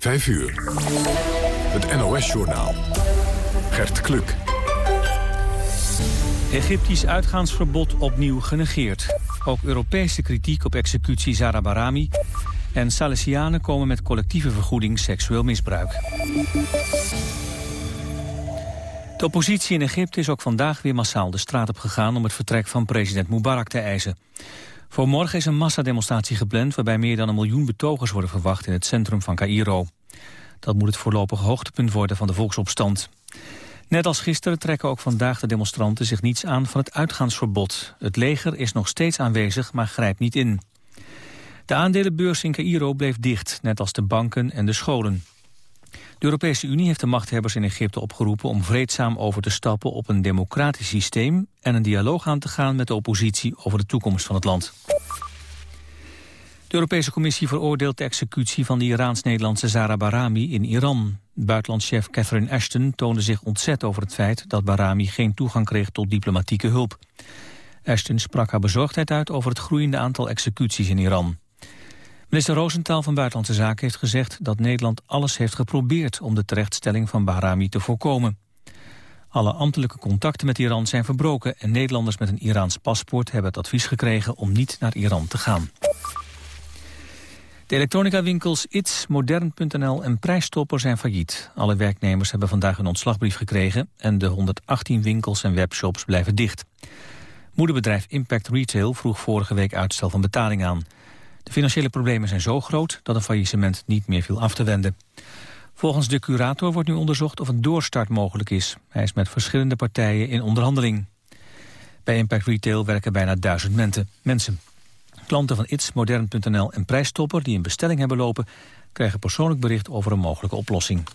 5 uur. Het NOS-journaal. Gert Kluk. Egyptisch uitgaansverbod opnieuw genegeerd. Ook Europese kritiek op executie Zara Barami. En Salesianen komen met collectieve vergoeding seksueel misbruik. De oppositie in Egypte is ook vandaag weer massaal de straat op gegaan... om het vertrek van president Mubarak te eisen. Voor morgen is een massademonstratie gepland... waarbij meer dan een miljoen betogers worden verwacht in het centrum van Cairo. Dat moet het voorlopige hoogtepunt worden van de volksopstand. Net als gisteren trekken ook vandaag de demonstranten zich niets aan van het uitgaansverbod. Het leger is nog steeds aanwezig, maar grijpt niet in. De aandelenbeurs in Cairo bleef dicht, net als de banken en de scholen. De Europese Unie heeft de machthebbers in Egypte opgeroepen om vreedzaam over te stappen op een democratisch systeem en een dialoog aan te gaan met de oppositie over de toekomst van het land. De Europese Commissie veroordeelt de executie van de Iraans-Nederlandse Zara Barami in Iran. Buitenlandchef Catherine Ashton toonde zich ontzet over het feit dat Barami geen toegang kreeg tot diplomatieke hulp. Ashton sprak haar bezorgdheid uit over het groeiende aantal executies in Iran. Minister Roosentaal van Buitenlandse Zaken heeft gezegd dat Nederland alles heeft geprobeerd om de terechtstelling van Bahrami te voorkomen. Alle ambtelijke contacten met Iran zijn verbroken en Nederlanders met een Iraans paspoort hebben het advies gekregen om niet naar Iran te gaan. De elektronica-winkelsIts, Modern.nl en Prijstopper zijn failliet. Alle werknemers hebben vandaag een ontslagbrief gekregen... en de 118 winkels en webshops blijven dicht. Moederbedrijf Impact Retail vroeg vorige week uitstel van betaling aan. Financiële problemen zijn zo groot dat een faillissement niet meer viel af te wenden. Volgens de curator wordt nu onderzocht of een doorstart mogelijk is. Hij is met verschillende partijen in onderhandeling. Bij Impact Retail werken bijna duizend mensen. Klanten van It's, Modern.nl en Prijstopper die een bestelling hebben lopen... krijgen persoonlijk bericht over een mogelijke oplossing.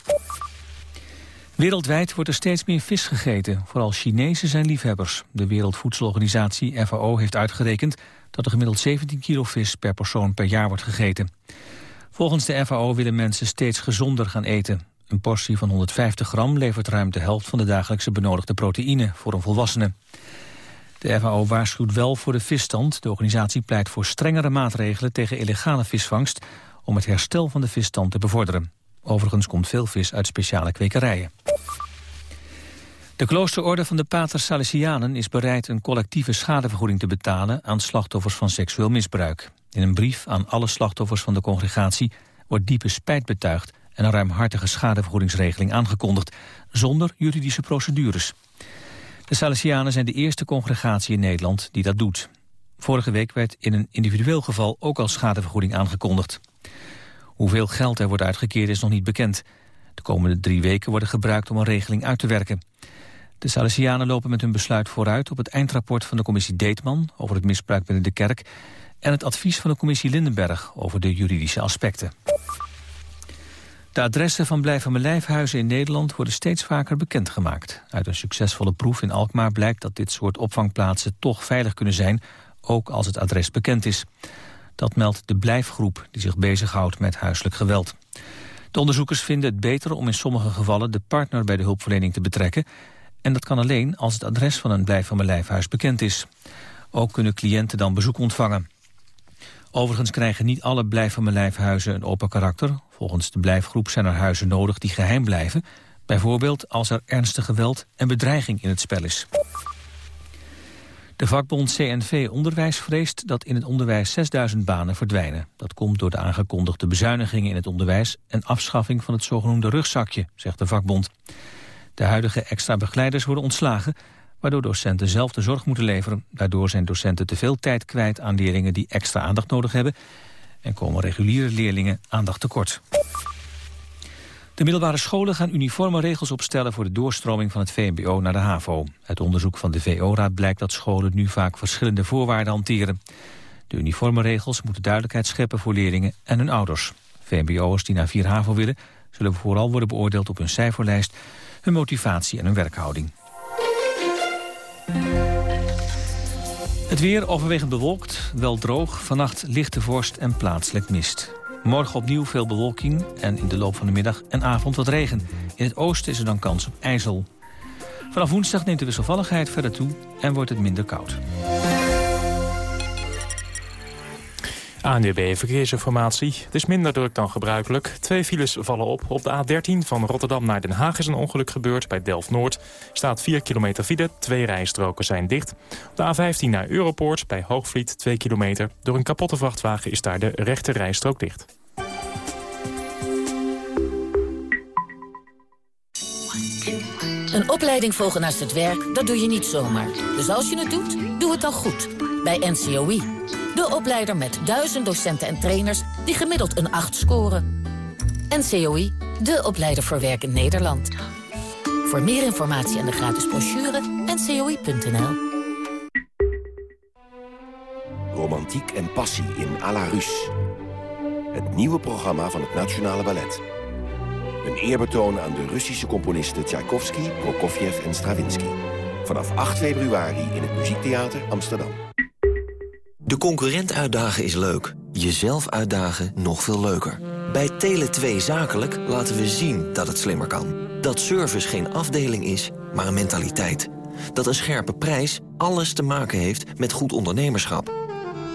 Wereldwijd wordt er steeds meer vis gegeten. Vooral Chinezen zijn liefhebbers. De Wereldvoedselorganisatie FAO heeft uitgerekend dat er gemiddeld 17 kilo vis per persoon per jaar wordt gegeten. Volgens de FAO willen mensen steeds gezonder gaan eten. Een portie van 150 gram levert ruim de helft van de dagelijkse benodigde proteïne voor een volwassene. De FAO waarschuwt wel voor de visstand. De organisatie pleit voor strengere maatregelen tegen illegale visvangst om het herstel van de visstand te bevorderen. Overigens komt veel vis uit speciale kwekerijen. De kloosterorde van de Pater Salesianen is bereid een collectieve schadevergoeding te betalen aan slachtoffers van seksueel misbruik. In een brief aan alle slachtoffers van de congregatie wordt diepe spijt betuigd en een ruimhartige schadevergoedingsregeling aangekondigd, zonder juridische procedures. De Salesianen zijn de eerste congregatie in Nederland die dat doet. Vorige week werd in een individueel geval ook al schadevergoeding aangekondigd. Hoeveel geld er wordt uitgekeerd is nog niet bekend. De komende drie weken worden gebruikt om een regeling uit te werken. De Salesianen lopen met hun besluit vooruit op het eindrapport van de commissie Deetman over het misbruik binnen de kerk en het advies van de commissie Lindenberg over de juridische aspecten. De adressen van blijvende lijfhuizen in Nederland worden steeds vaker bekendgemaakt. Uit een succesvolle proef in Alkmaar blijkt dat dit soort opvangplaatsen toch veilig kunnen zijn, ook als het adres bekend is. Dat meldt de Blijfgroep, die zich bezighoudt met huiselijk geweld. De onderzoekers vinden het beter om in sommige gevallen de partner bij de hulpverlening te betrekken. En dat kan alleen als het adres van een blijvende lijfhuis bekend is. Ook kunnen cliënten dan bezoek ontvangen. Overigens krijgen niet alle blijvende lijfhuizen een open karakter. Volgens de blijfgroep zijn er huizen nodig die geheim blijven. Bijvoorbeeld als er ernstig geweld en bedreiging in het spel is. De vakbond CNV Onderwijs vreest dat in het onderwijs 6000 banen verdwijnen. Dat komt door de aangekondigde bezuinigingen in het onderwijs... en afschaffing van het zogenoemde rugzakje, zegt de vakbond. De huidige extra begeleiders worden ontslagen... waardoor docenten zelf de zorg moeten leveren. Daardoor zijn docenten te veel tijd kwijt aan leerlingen die extra aandacht nodig hebben... en komen reguliere leerlingen aandacht tekort. De middelbare scholen gaan uniforme regels opstellen voor de doorstroming van het VMBO naar de HAVO. Uit onderzoek van de VO-raad blijkt dat scholen nu vaak verschillende voorwaarden hanteren. De uniforme regels moeten duidelijkheid scheppen voor leerlingen en hun ouders. VMBO'ers die naar 4 HAVO willen, zullen vooral worden beoordeeld op hun cijferlijst, hun motivatie en hun werkhouding. Het weer overwegend bewolkt, wel droog, vannacht lichte vorst en plaatselijk mist. Morgen opnieuw veel bewolking en in de loop van de middag en avond wat regen. In het oosten is er dan kans op ijzel. Vanaf woensdag neemt de wisselvalligheid verder toe en wordt het minder koud. ANWB Verkeersinformatie. Het is minder druk dan gebruikelijk. Twee files vallen op. Op de A13 van Rotterdam naar Den Haag is een ongeluk gebeurd. Bij Delft-Noord staat 4 kilometer file. Twee rijstroken zijn dicht. Op de A15 naar Europoort bij Hoogvliet 2 kilometer. Door een kapotte vrachtwagen is daar de rechte rijstrook dicht. Een opleiding volgen naast het werk, dat doe je niet zomaar. Dus als je het doet, doe het dan goed. Bij NCOI. De opleider met duizend docenten en trainers die gemiddeld een 8 scoren. NCOI, de opleider voor werk in Nederland. Voor meer informatie en de gratis brochure, ncoi.nl. Romantiek en passie in à la. Het nieuwe programma van het Nationale Ballet. Een eerbetoon aan de Russische componisten Tchaikovsky, Prokofjev en Stravinsky. Vanaf 8 februari in het Muziektheater Amsterdam. De concurrent uitdagen is leuk. Jezelf uitdagen nog veel leuker. Bij Tele2 Zakelijk laten we zien dat het slimmer kan. Dat service geen afdeling is, maar een mentaliteit. Dat een scherpe prijs alles te maken heeft met goed ondernemerschap.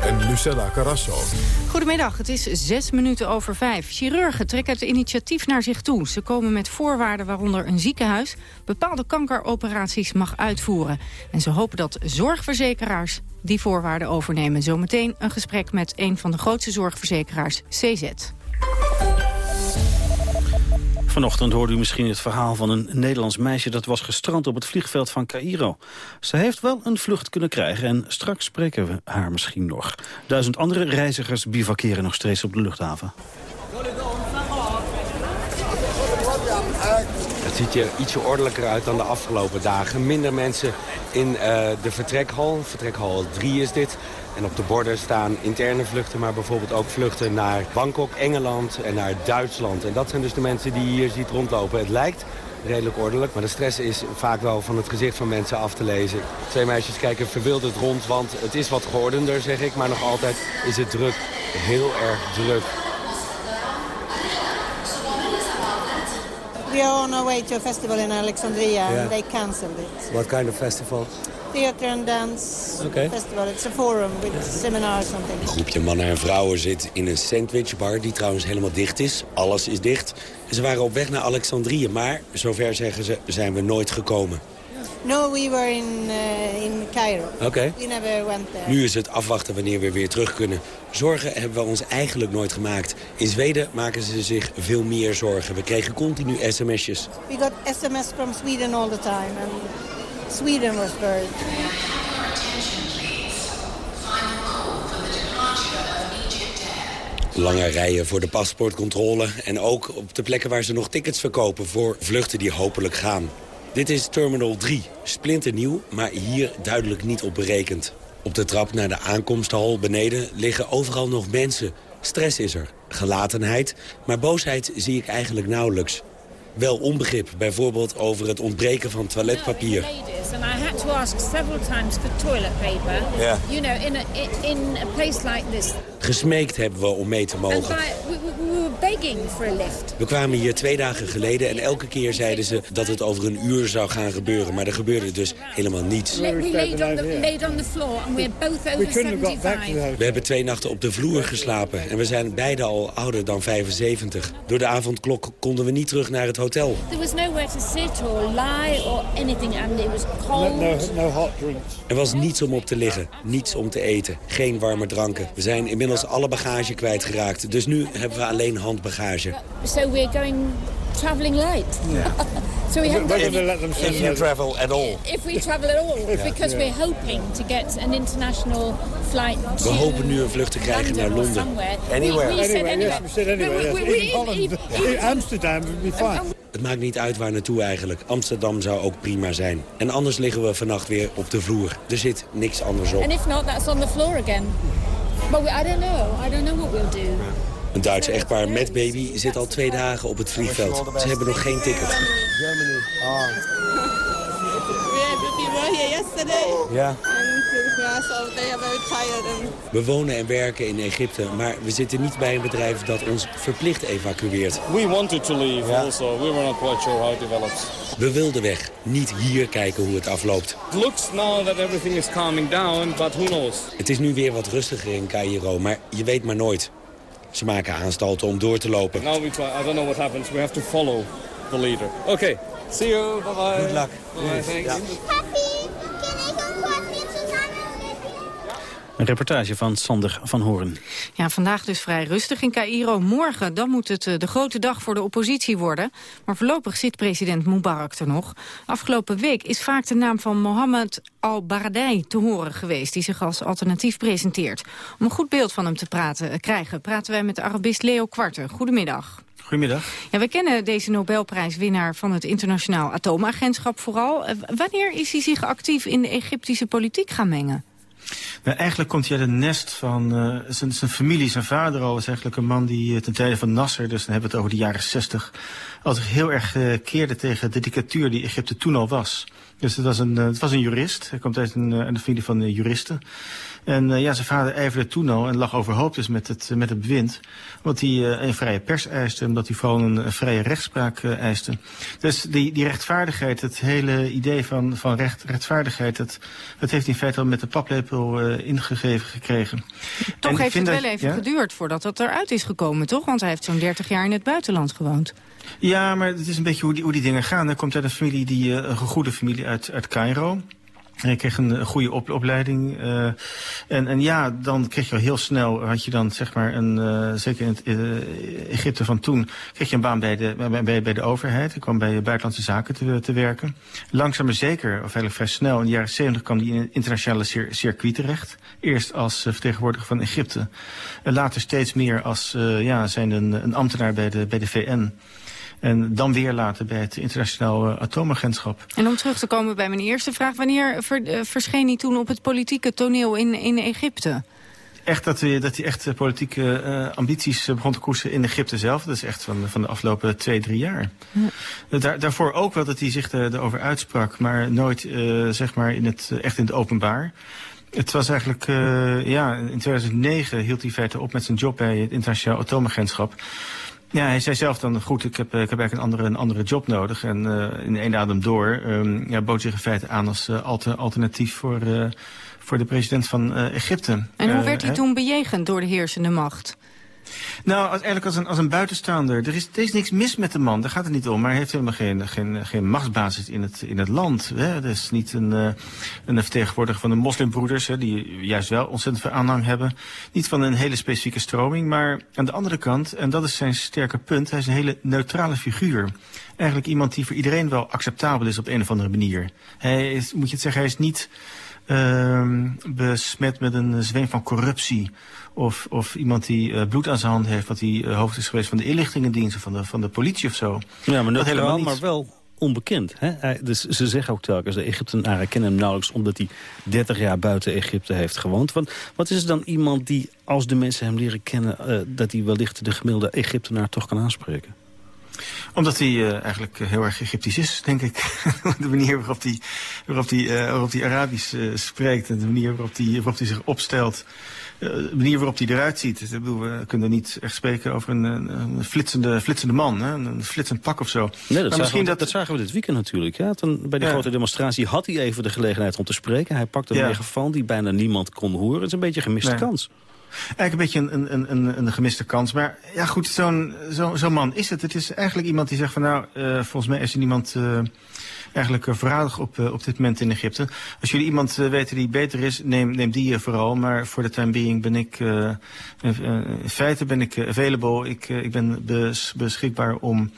en Lucella Carrasso. Goedemiddag, het is zes minuten over vijf. Chirurgen trekken het initiatief naar zich toe. Ze komen met voorwaarden waaronder een ziekenhuis... bepaalde kankeroperaties mag uitvoeren. En ze hopen dat zorgverzekeraars die voorwaarden overnemen. Zometeen een gesprek met een van de grootste zorgverzekeraars, CZ. Vanochtend hoorde u misschien het verhaal van een Nederlands meisje... dat was gestrand op het vliegveld van Cairo. Ze heeft wel een vlucht kunnen krijgen en straks spreken we haar misschien nog. Duizend andere reizigers bivakeren nog steeds op de luchthaven. Het ziet er ietsje ordelijker uit dan de afgelopen dagen. Minder mensen in uh, de vertrekhal. Vertrekhal 3 is dit. En op de borden staan interne vluchten, maar bijvoorbeeld ook vluchten naar Bangkok, Engeland en naar Duitsland. En dat zijn dus de mensen die je hier ziet rondlopen. Het lijkt redelijk ordelijk, maar de stress is vaak wel van het gezicht van mensen af te lezen. Twee meisjes kijken verwilderd rond, want het is wat geordender, zeg ik. Maar nog altijd is het druk, heel erg druk. We are on our way to a festival in Alexandria yeah. and they cancelled it. What kind of festival? Theater and Dance okay. Festival. It's a forum with seminars something. Een groepje mannen en vrouwen zit in een sandwichbar die trouwens helemaal dicht is. Alles is dicht. Ze waren op weg naar Alexandrië, maar zover zeggen ze zijn we nooit gekomen. No, we were in, uh, in Cairo. Oké. Okay. We never went there. Nu is het afwachten wanneer we weer terug kunnen. Zorgen hebben we ons eigenlijk nooit gemaakt. In Zweden maken ze zich veel meer zorgen. We kregen continu sms'jes. We got sms from Sweden all the time. And Sweden was very... Lange rijen voor de paspoortcontrole en ook op de plekken waar ze nog tickets verkopen voor vluchten die hopelijk gaan. Dit is Terminal 3, splinternieuw, maar hier duidelijk niet op berekend. Op de trap naar de aankomsthal beneden liggen overal nog mensen. Stress is er, gelatenheid, maar boosheid zie ik eigenlijk nauwelijks wel onbegrip. Bijvoorbeeld over het ontbreken van toiletpapier. And I had to ask several times for toilet paper. Yeah. You know, in a, in a place like this. Gesmeekt hebben we om mee te mogen. we, we were begging for a lift. We kwamen hier twee dagen geleden en elke keer zeiden ze dat het over een uur zou gaan gebeuren. Maar er gebeurde dus helemaal niets. We laid on the floor and we're both over 75. We hebben twee nachten op de vloer geslapen en we zijn beide al ouder dan 75. Door de avondklok konden we niet terug naar het hotel. There was nowhere to sit or lie or anything and it was cold. No, no, hot drinks. Er was niets om op te liggen, niets om te eten, geen warme dranken. We zijn inmiddels alle bagage kwijtgeraakt, dus nu hebben we alleen handbagage. So we're going traveling light. Yeah. so we haven't if, let them if you travel at all. If we travel at all, because we're hoping to get an international flight. We hopen nu een vlucht te krijgen naar Londen. Anywhere. We, we anywhere, anywhere. Yes, we said anywhere. We, we, yes. Amsterdam would be fine. Het maakt niet uit waar naartoe eigenlijk. Amsterdam zou ook prima zijn. En anders liggen we vannacht weer op de vloer. Er zit niks anders op. And if not, that's on the floor again. But I don't know. I don't know what we'll do. Een Duitse echtpaar met baby zit al twee dagen op het vliegveld. Ze hebben nog geen ticket. Germany. Ah. Ja. We wonen en werken in Egypte, maar we zitten niet bij een bedrijf dat ons verplicht evacueert. We wanted to leave also. We were not quite sure how it develops. We wilden weg, niet hier kijken hoe het afloopt. It looks now that everything is calming down, but who knows? Het is nu weer wat rustiger in Cairo, maar je weet maar nooit. Ze maken aanstalten om door te lopen. Now we try. I don't know what happens. We have to follow the leader. Okay. See you. Bye bye. Good luck. Bye, thanks. Een reportage van Sander van Hoorn. Ja, vandaag dus vrij rustig in Cairo. Morgen dan moet het eh, de grote dag voor de oppositie worden. Maar voorlopig zit president Mubarak er nog. Afgelopen week is vaak de naam van Mohammed al-Baradei te horen geweest... die zich als alternatief presenteert. Om een goed beeld van hem te praten, eh, krijgen... praten wij met de Arabist Leo Kwarten. Goedemiddag. Goedemiddag. Ja, we kennen deze Nobelprijswinnaar van het Internationaal Atoomagentschap vooral. Eh, Wanneer is hij zich actief in de Egyptische politiek gaan mengen? Nou, eigenlijk komt hij uit een nest van uh, zijn, zijn familie. Zijn vader al was eigenlijk een man die uh, ten tijde van Nasser, dus dan hebben we het over de jaren zestig, al zich heel erg uh, keerde tegen de dictatuur die Egypte toen al was. Dus het was een, het was een jurist. Hij komt uit een, een familie van juristen. En uh, ja, zijn vader ijverde toen al en lag overhoop dus met het, met het bewind. Omdat hij uh, een vrije pers eiste, omdat hij vooral een, een vrije rechtspraak uh, eiste. Dus die, die rechtvaardigheid, het hele idee van, van recht, rechtvaardigheid... Dat, dat heeft hij in feite al met de paplepel ingegeven gekregen. Toch en heeft het wel dat, even ja? geduurd voordat dat eruit is gekomen, toch? Want hij heeft zo'n 30 jaar in het buitenland gewoond. Ja, maar het is een beetje hoe die, hoe die dingen gaan. Hij komt uit een familie, die, een goede familie uit, uit Cairo... Ik kreeg een goede op, opleiding. Uh, en, en ja, dan kreeg je al heel snel, had je dan zeg maar, een, uh, zeker in het Egypte van toen, kreeg je een baan bij de, bij, bij de overheid. Ik kwam bij Buitenlandse Zaken te, te werken. Langzaam maar zeker, of eigenlijk vrij snel, in de jaren 70 kwam die in een internationale cir circuit terecht. Eerst als vertegenwoordiger van Egypte. En later steeds meer als, ja, zijn een, een ambtenaar bij de, bij de VN. En dan weer later bij het internationaal atoomagentschap. En om terug te komen bij mijn eerste vraag. Wanneer ver, uh, verscheen hij toen op het politieke toneel in, in Egypte? Echt dat hij, dat hij echt politieke uh, ambities begon te koersen in Egypte zelf. Dat is echt van, van de afgelopen twee, drie jaar. Ja. Daar, daarvoor ook wel dat hij zich erover uitsprak. Maar nooit uh, zeg maar in het, echt in het openbaar. Het was eigenlijk, uh, ja, in 2009 hield hij feite op met zijn job bij het internationaal atoomagentschap. Ja, hij zei zelf dan, goed, ik heb, ik heb eigenlijk een andere, een andere job nodig. En uh, in één adem door um, ja, bood zich in feite aan als uh, alter, alternatief voor, uh, voor de president van Egypte. En hoe werd hij toen bejegend door de heersende macht? Nou, als, eigenlijk als een, als een buitenstaander. Er is, er is niks mis met de man, daar gaat het niet om. Maar hij heeft helemaal geen, geen, geen machtsbasis in het, in het land. Hè. Het is niet een, uh, een vertegenwoordiger van de moslimbroeders... Hè, die juist wel ontzettend veel aanhang hebben. Niet van een hele specifieke stroming. Maar aan de andere kant, en dat is zijn sterke punt... hij is een hele neutrale figuur. Eigenlijk iemand die voor iedereen wel acceptabel is op een of andere manier. Hij is, moet je het zeggen, hij is niet... Uh, besmet met een zweem van corruptie. Of, of iemand die uh, bloed aan zijn hand heeft... wat hij uh, hoofd is geweest van de inlichtingendiensten, van de, van de politie of zo. Ja, maar, dat helemaal niet. maar wel onbekend. Hè? Dus ze zeggen ook telkens, de Egyptenaren kennen hem nauwelijks... omdat hij 30 jaar buiten Egypte heeft gewoond. Want, wat is er dan iemand die, als de mensen hem leren kennen... Uh, dat hij wellicht de gemiddelde Egyptenaar toch kan aanspreken? Omdat hij uh, eigenlijk heel erg Egyptisch is, denk ik. de manier waarop hij, waarop hij, uh, waarop hij Arabisch uh, spreekt... en de manier waarop hij, waarop hij zich opstelt... de manier waarop hij eruit ziet. Ik bedoel, we kunnen niet echt spreken over een, een, flitsende, flitsende man. Hè? Een flitsend pak of zo. Nee, dat, maar zagen we, dat... dat zagen we dit weekend natuurlijk. Ja? Toen, bij de ja. grote demonstratie had hij even de gelegenheid om te spreken. Hij pakte een ja. megafoon die bijna niemand kon horen. Het is een beetje een gemiste nee. kans. Eigenlijk een beetje een, een, een, een gemiste kans. Maar ja goed, zo'n zo, zo man is het. Het is eigenlijk iemand die zegt van nou, uh, volgens mij is er niemand uh, eigenlijk uh, verradig op, op dit moment in Egypte. Als jullie iemand weten die beter is, neem, neem die vooral. Maar voor de time being ben ik, in feite ben ik available. Ik, ik ben bes, beschikbaar om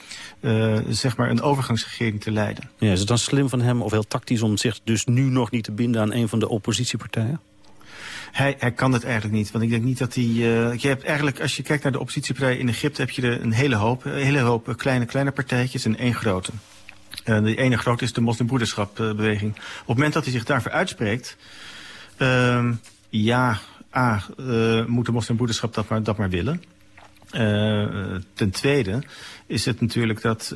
zeg maar een overgangsregering te leiden. Ja, is het dan slim van hem of heel tactisch om zich dus nu nog niet te binden aan een van de oppositiepartijen? Hij, hij kan het eigenlijk niet. Want ik denk niet dat hij... Uh, je hebt eigenlijk, als je kijkt naar de oppositiepartijen in Egypte... heb je er een hele hoop, een hele hoop kleine, kleine partijtjes en één grote. Uh, de ene grote is de moslimbroederschapbeweging. Op het moment dat hij zich daarvoor uitspreekt... Uh, ja, A, moet de moslimbroederschap dat maar, dat maar willen. Ten tweede is het natuurlijk dat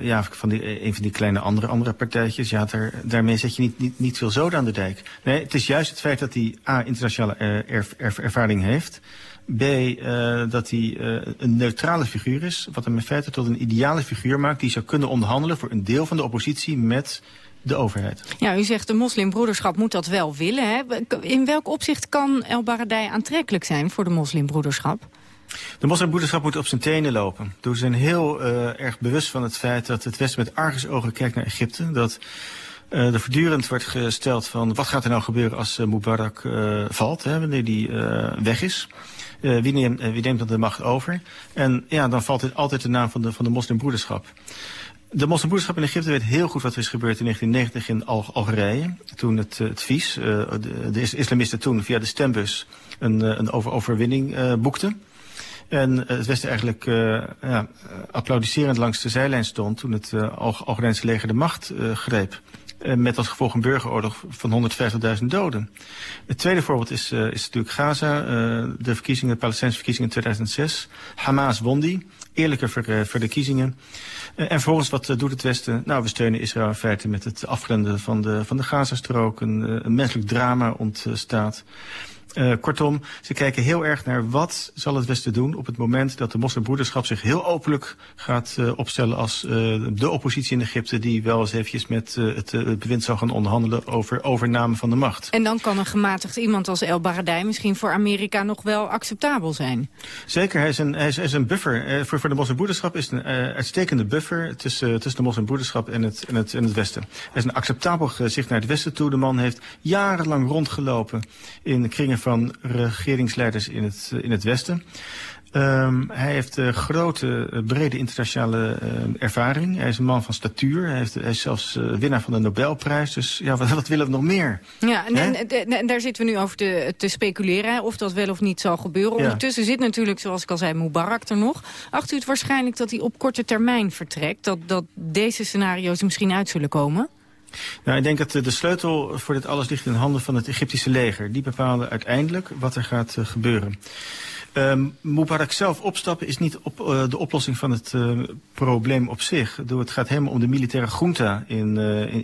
ja, van die, een van die kleine andere, andere partijtjes... Ja, daar, daarmee zet je niet, niet, niet veel zoden aan de dijk. Nee, het is juist het feit dat hij A, internationale erf, ervaring heeft... B, uh, dat hij uh, een neutrale figuur is. Wat hem in feite tot een ideale figuur maakt... die zou kunnen onderhandelen voor een deel van de oppositie met de overheid. Ja, u zegt de moslimbroederschap moet dat wel willen. Hè? In welk opzicht kan El Baradei aantrekkelijk zijn voor de moslimbroederschap? De moslimbroederschap moet op zijn tenen lopen. Ze zijn heel uh, erg bewust van het feit dat het Westen met argusogen kijkt naar Egypte. Dat uh, er voortdurend wordt gesteld van wat gaat er nou gebeuren als uh, Mubarak valt, hè, wanneer die weg is. Wie, neemt, wie neemt dan de macht over? En ja, dan valt het altijd de naam van de, van de moslimbroederschap. De moslimbroederschap in Egypte weet heel goed wat er is gebeurd in 1990 in Al Algerije. Toen het, het de, de, islamisten toen via de stembus een, een over overwinning boekten. En het Westen eigenlijk uh, ja, applaudisserend langs de zijlijn stond toen het uh, Algerijnse leger de macht greep. Met als gevolg een burgeroorlog van 150.000 doden. Het tweede voorbeeld is, uh, is natuurlijk Gaza. Uh, de verkiezingen, de Palestijnse verkiezingen in 2006. Hamas won die. Eerlijke uh, verkiezingen. En vervolgens, wat doet het Westen? Nou, we steunen Israël in feite met het afgrenden van de, van de Gazastrook. Een, een menselijk drama ontstaat. Uh, kortom, ze kijken heel erg naar wat zal het Westen doen op het moment dat de moslimbroederschap zich heel openlijk gaat uh, opstellen als uh, de oppositie in Egypte die wel eens eventjes met het, het, bewind zou gaan onderhandelen over overname van de macht. En dan kan een gematigd iemand als El Baradei misschien voor Amerika nog wel acceptabel zijn. Zeker, hij is een, hij is, hij is een buffer. voor, voor de moslimbroederschap is het een uitstekende buffer tussen, tussen de moslimbroederschap en het, en, het, en het Westen. Hij is een acceptabel gezicht naar het Westen toe. De man heeft jarenlang rondgelopen in kringen van regeringsleiders in het, in het Westen. Um, hij heeft uh, grote, uh, brede internationale uh, ervaring. Hij is een man van statuur. Hij, heeft, hij is zelfs winnaar van de Nobelprijs. Dus ja, wat, wat willen we nog meer? Ja, en, en, en, en, daar zitten we nu over te, te speculeren. Of dat wel of niet zal gebeuren. Ja. Ondertussen zit natuurlijk, zoals ik al zei, Mubarak er nog. Acht u het waarschijnlijk dat hij op korte termijn vertrekt? Dat, dat deze scenario's misschien uit zullen komen? Nou, ik denk dat de sleutel voor dit alles ligt in de handen van het Egyptische leger. Die bepalen uiteindelijk wat er gaat uh, gebeuren. Um, Mubarak zelf opstappen is niet op, uh, de oplossing van het probleem op zich. Het gaat helemaal om de militaire junta in,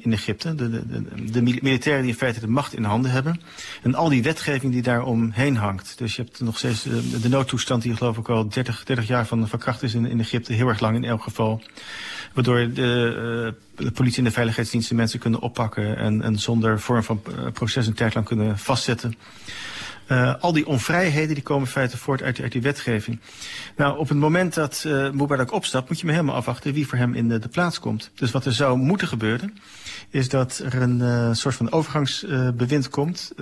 in, Egypte. De, de, de, de, militairen die in feite de macht in handen hebben. En al die wetgeving die daar omheen hangt. Dus je hebt nog steeds de noodtoestand die geloof ik al 30, 30 jaar van, van kracht is in, in Egypte. Heel erg lang in elk geval. Waardoor de, de politie en de veiligheidsdiensten mensen kunnen oppakken. En, en zonder vorm van proces een tijd lang kunnen vastzetten. Uh, al die onvrijheden die komen in feite voort uit, uit die wetgeving. Nou, op het moment dat uh, Mubarak opstapt, moet je me helemaal afwachten wie voor hem in de, de plaats komt. Dus wat er zou moeten gebeuren, is dat er een soort van overgangsbewind komt,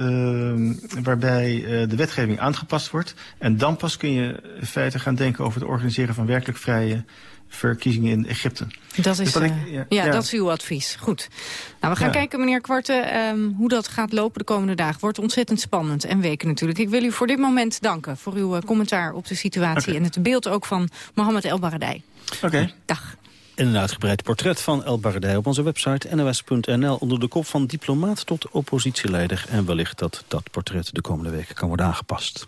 waarbij de wetgeving aangepast wordt. En dan pas kun je in feite gaan denken over het organiseren van werkelijk vrije verkiezingen in Egypte. Dat is, dus ik, ja, ja, ja, dat is uw advies. Goed. Nou, we gaan ja. kijken, meneer Kwarte, um, hoe dat gaat lopen de komende dagen. Wordt ontzettend spannend en weken natuurlijk. Ik wil u voor dit moment danken voor uw uh, commentaar op de situatie... Okay. en het beeld ook van Mohammed El Baradei. Oké. Okay. Dag. En een uitgebreid portret van El Baradei op onze website nos.nl... onder de kop van diplomaat tot oppositieleider. En wellicht dat dat portret de komende weken kan worden aangepast.